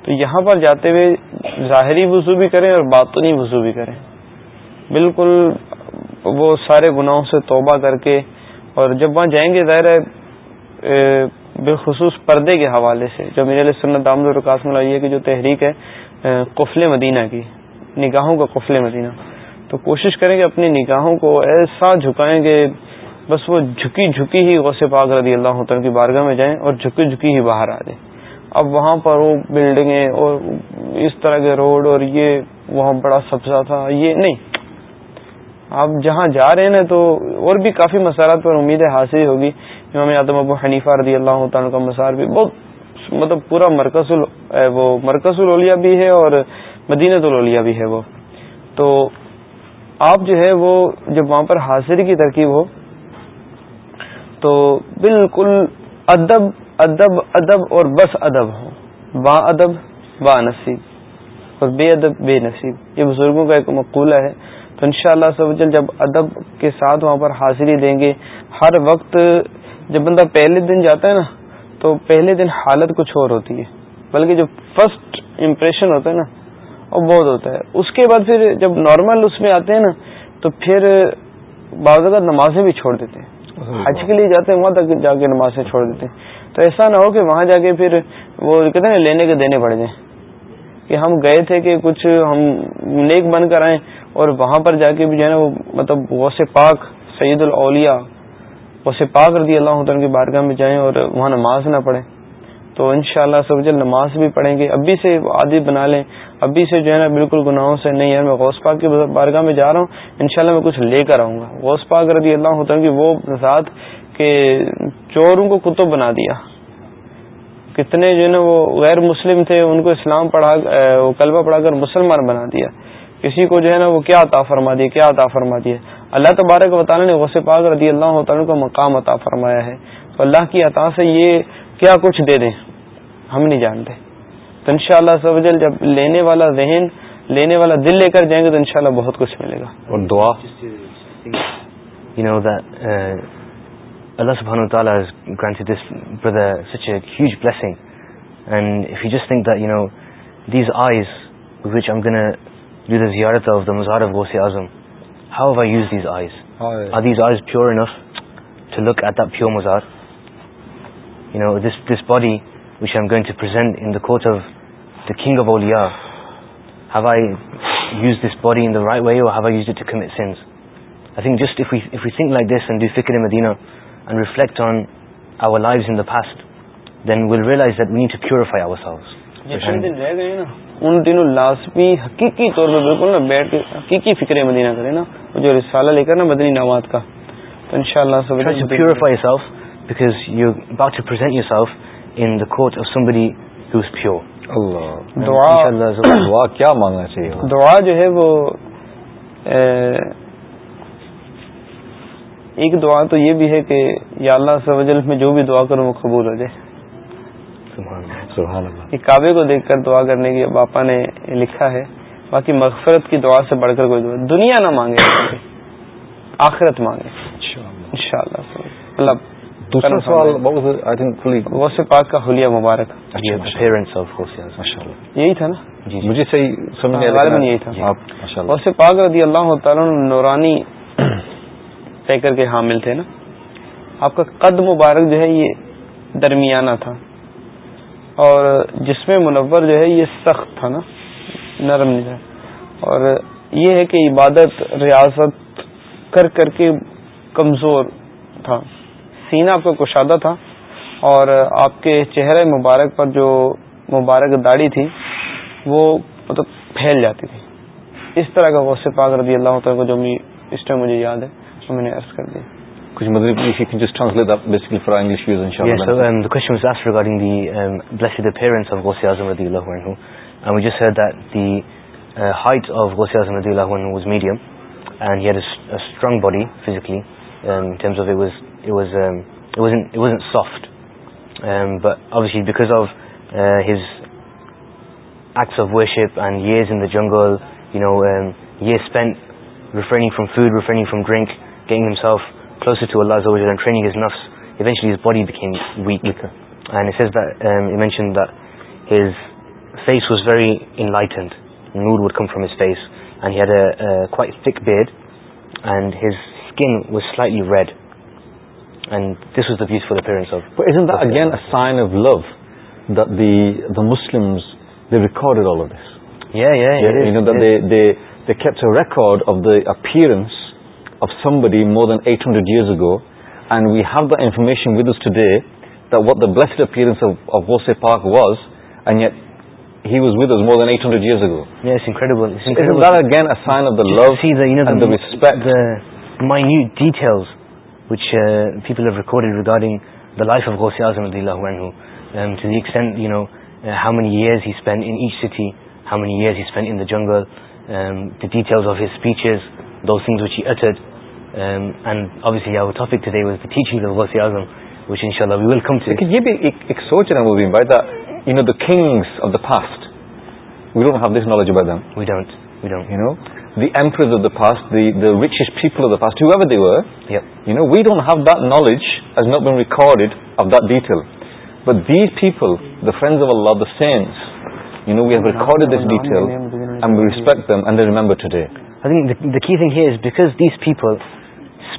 تو یہاں پر جاتے ہوئے ظاہری وضو بھی کریں اور باطنی وضو بھی کریں بالکل وہ سارے گناہوں سے توبہ کر کے اور جب وہاں جائیں گے ظاہر ہے بالخصوص پردے کے حوالے سے جو میرے علیہ سنت دامد القاسم اللہ یہ کہ جو تحریک ہے قفل مدینہ کی نگاہوں کا قفل مدینہ تو کوشش کریں کہ اپنی نگاہوں کو ایسا جھکائیں کہ بس وہ جھکی جھکی ہی غصے پاک رضی اللہ عنہ کی بارگاہ میں جائیں اور جھکی جھکی ہی باہر آ جائیں اب وہاں پر وہ بلڈنگیں اور اس طرح کے روڈ اور یہ وہاں بڑا سبزہ تھا یہ نہیں آپ جہاں جا رہے ہیں نا تو اور بھی کافی مسارات پر امید حاصل ہوگی امام ابو حنیفہ رضی اللہ تعالیٰ کا مسار بھی بہت مطلب پورا مرکز ال مرکز الولیا بھی ہے اور مدینہ الولیا بھی ہے وہ تو آپ جو ہے وہ جب وہاں پر حاضر کی ترکیب ہو تو بالکل ادب ادب ادب اور بس ادب ہو با ادب با نصیب اور بے ادب بے نصیب یہ بزرگوں کا ایک مقولہ ہے تو ان شاء اللہ سب جب ادب کے ساتھ وہاں پر حاضری دیں گے ہر وقت جب بندہ پہلے دن جاتا ہے نا تو پہلے دن حالت کچھ اور ہوتی ہے بلکہ جو فرسٹ امپریشن ہوتا ہے نا وہ بہت ہوتا ہے اس کے بعد پھر جب نارمل اس میں آتے ہیں نا تو پھر بعض اگر نمازیں بھی چھوڑ دیتے ہیں حج کے لیے جاتے ہیں وہاں تک جا کے نمازیں چھوڑ دیتے ہیں تو ایسا نہ ہو کہ وہاں جا کے پھر وہ کہتے ہیں لینے کے دینے پڑ جائیں کہ ہم گئے تھے کہ کچھ ہم نیک بن کر آئیں اور وہاں پر جا کے بھی جو ہے نا وہ مطلب وس پاک سید الاولیاء غوث پاک رضی اللہ عنہ کی بارگاہ میں جائیں اور وہاں نماز نہ پڑھیں تو انشاءاللہ شاء اللہ نماز بھی پڑھیں گے ابھی سے عادی بنا لیں ابھی سے جو ہے نا بالکل گناہوں سے نہیں یار میں غوث پاک کی بارگاہ میں جا رہا ہوں انشاءاللہ میں کچھ لے کر آؤں گا غوث پاک رضی اللہ عنہ کی وہ ذات چوروں کو کتب بنا دیا کتنے جو ہے نا وہ غیر مسلم تھے ان کو اسلام پڑھا کلبہ پڑھا کر مسلمان بنا دیا کسی کو جو ہے نا وہ کیا عطا فرما دی کیا عطا فرما دی ہے اللہ تبارک و تعالیٰ نے غصے پاک رضی اللہ تعالیٰ کو مقام عطا فرمایا ہے تو اللہ کی عطا سے یہ کیا کچھ دے دیں ہم نہیں جانتے تو ان شاء جب لینے والا ذہن لینے والا دل لے کر جائیں گے تو ان بہت کچھ ملے گا اور دعا You know that uh, Allah subhanahu wa ta'ala has granted this brother such a huge blessing and if you just think that, you know, these eyes with which I'm going to مزار how uses these eyes his eyes pure to look at the pure مزار you know this this body which am going to present in that of thing اب یار how I use this body in that way I use to come a sense I think just think like this فکر and reflect on our life in the fast then we will realise that me to cover five over سا نا ان دنوں لازمی حقیقی طور پہ بالکل نا بیٹھ کے حقیقی فکر مدینہ کرے نا جو رسالہ لے کر نا مدنی نواد کا تو ان شاء اللہ کیا مانگنا چاہیے دعا جو ہے وہ ایک دعا تو یہ بھی ہے کہ یا اللہ سب میں جو بھی دعا کروں وہ قبول ہو جائے سبحان اللہ کعبے کو دیکھ کر دعا کرنے کی باپا نے لکھا ہے باقی مغفرت کی دعا سے بڑھ کر کوئی دعا دنیا نہ مانگے آخرت مانگے ان شاء اللہ دوسرا سوال واس پاک کا حلیہ مبارک یہی تھا نا جی، جی۔ مجھے صحیح یہی تھا پاک رضی اللہ تعالیٰ نورانی طے کر کے حامل تھے نا آپ کا قد مبارک جو ہے یہ درمیانہ تھا اور جسم منور جو ہے یہ سخت تھا نا نرم ہے اور یہ ہے کہ عبادت ریاست کر کر کے کمزور تھا سینہ آپ کا کشادہ تھا اور آپ کے چہرے مبارک پر جو مبارک داڑھی تھی وہ مطلب پھیل جاتی تھی اس طرح کا وہ پاک رضی اللہ تعالیٰ کو جو بھی اس ٹائم مجھے یاد ہے وہ میں نے عرض کر دیا strong body physically soft because of acts of worship and یہ جنگلے refraining from food refraining from drink کنگمس of نور وم from peace and he are a cut bed and his king vitally weed and this was the peace for the prayer again science more than eight hundred view دافارمیشن how مینیس ہی جنگل um, and obviously our topic today was the teachings of Ghassi Azam which inshallah we will come to Can you be a soldier that will be by that you know the kings of the past we don't have this knowledge about them we don't we don't you know the emperors of the past the, the richest people of the past whoever they were yep. you know we don't have that knowledge has not been recorded of that detail but these people the friends of Allah the saints you know we have recorded this detail and we respect them and they remember today I think the, the key thing here is because these people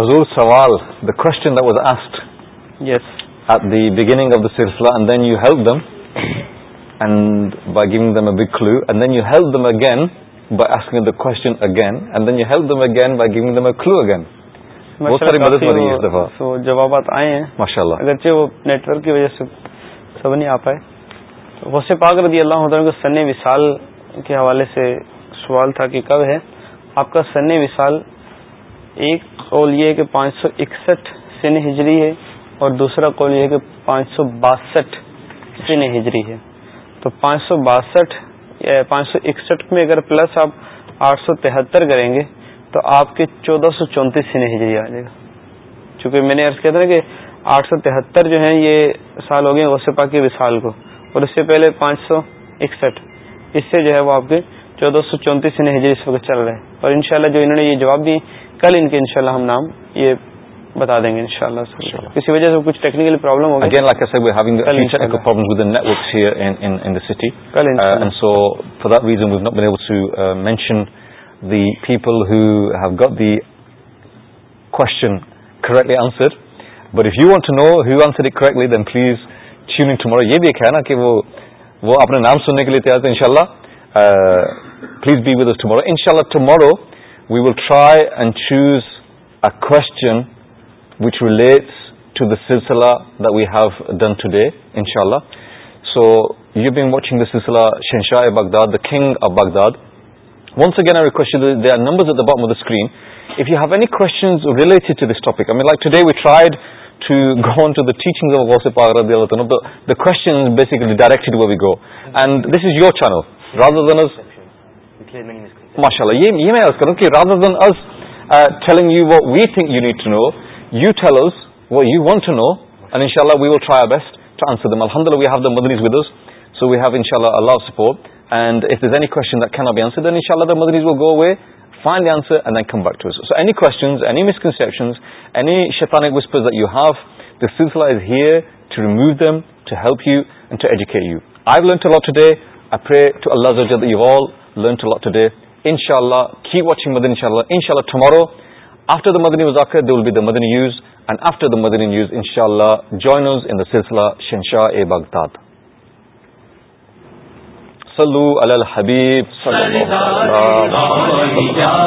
اس دفعہ آپ جوابات آئے ہیں ماشاء اللہ اگرچہ network کی وجہ سے سب نہیں آ پائے پاک رضی اللہ عنہ اللہ سن وشال کے حوالے سے سوال تھا کہ کب ہے آپ کا سن وشال ایک قول یہ کہ پانچ سو اکسٹھ سن ہجری ہے اور دوسرا قول یہ کہ پانچ سو باسٹھ سن ہجری ہے تو پانچ سو باسٹھ پانچ سو اکسٹھ میں اگر پلس آپ آٹھ سو تہتر کریں گے تو آپ کے چودہ سو چونتیس سن ہجری آ جائے گا چونکہ میں نے کیا تھا کہ آٹھ سو تہتر جو ہیں یہ سال ہو گئے گوسے پاکی و کو اور اس سے پہلے پانچ سو اکسٹھ اس سے جو ہے وہ آپ کے چودہ سو چونتیس انہیں جی اس وقت چل رہے ہیں اور انشاءاللہ جو انہوں نے یہ جواب دی کل ان کے انشاءاللہ ہم نام یہ بتا دیں گے انشاءاللہ کسی وجہ سے کچھ technical problem the the people who who have got question correctly correctly answered answered but if you want to know it then please tune in tomorrow کہ وہ اپنے نام سننے کے لیے تیار تھے ان hai اللہ uh, پلیز بی و ٹماروشا اللہ tomorrow we will try and choose a question which related that we've done today ان شاء اللہ سو یو بین واچنگ ک Baghdad once again there are number screen if you have question relates topic I'm like to go to داچنگ and this is your channel پچھلے ماشاء اللہ یہ یہ میں عرض کروں کہ rather then is telling you what we think you need to know you tell us what you want to know and ان شاء اللہ we will try our best to answer them الحمد للہ we have the مدریز with us so we have ان شاء اللہ اللہ support and if this any question that can be answer then ان شاء اللہ the مدریز will go away find the answer and then come back to so any questions any misconceptions any شیطانک whispers that you have the سلسلہ is here to remove them to help you and to educate you I will to lot today I pray to Allah that you all tomorrow after will be the mother in news and after the mother in news ان شاء اللہ جائنسلہ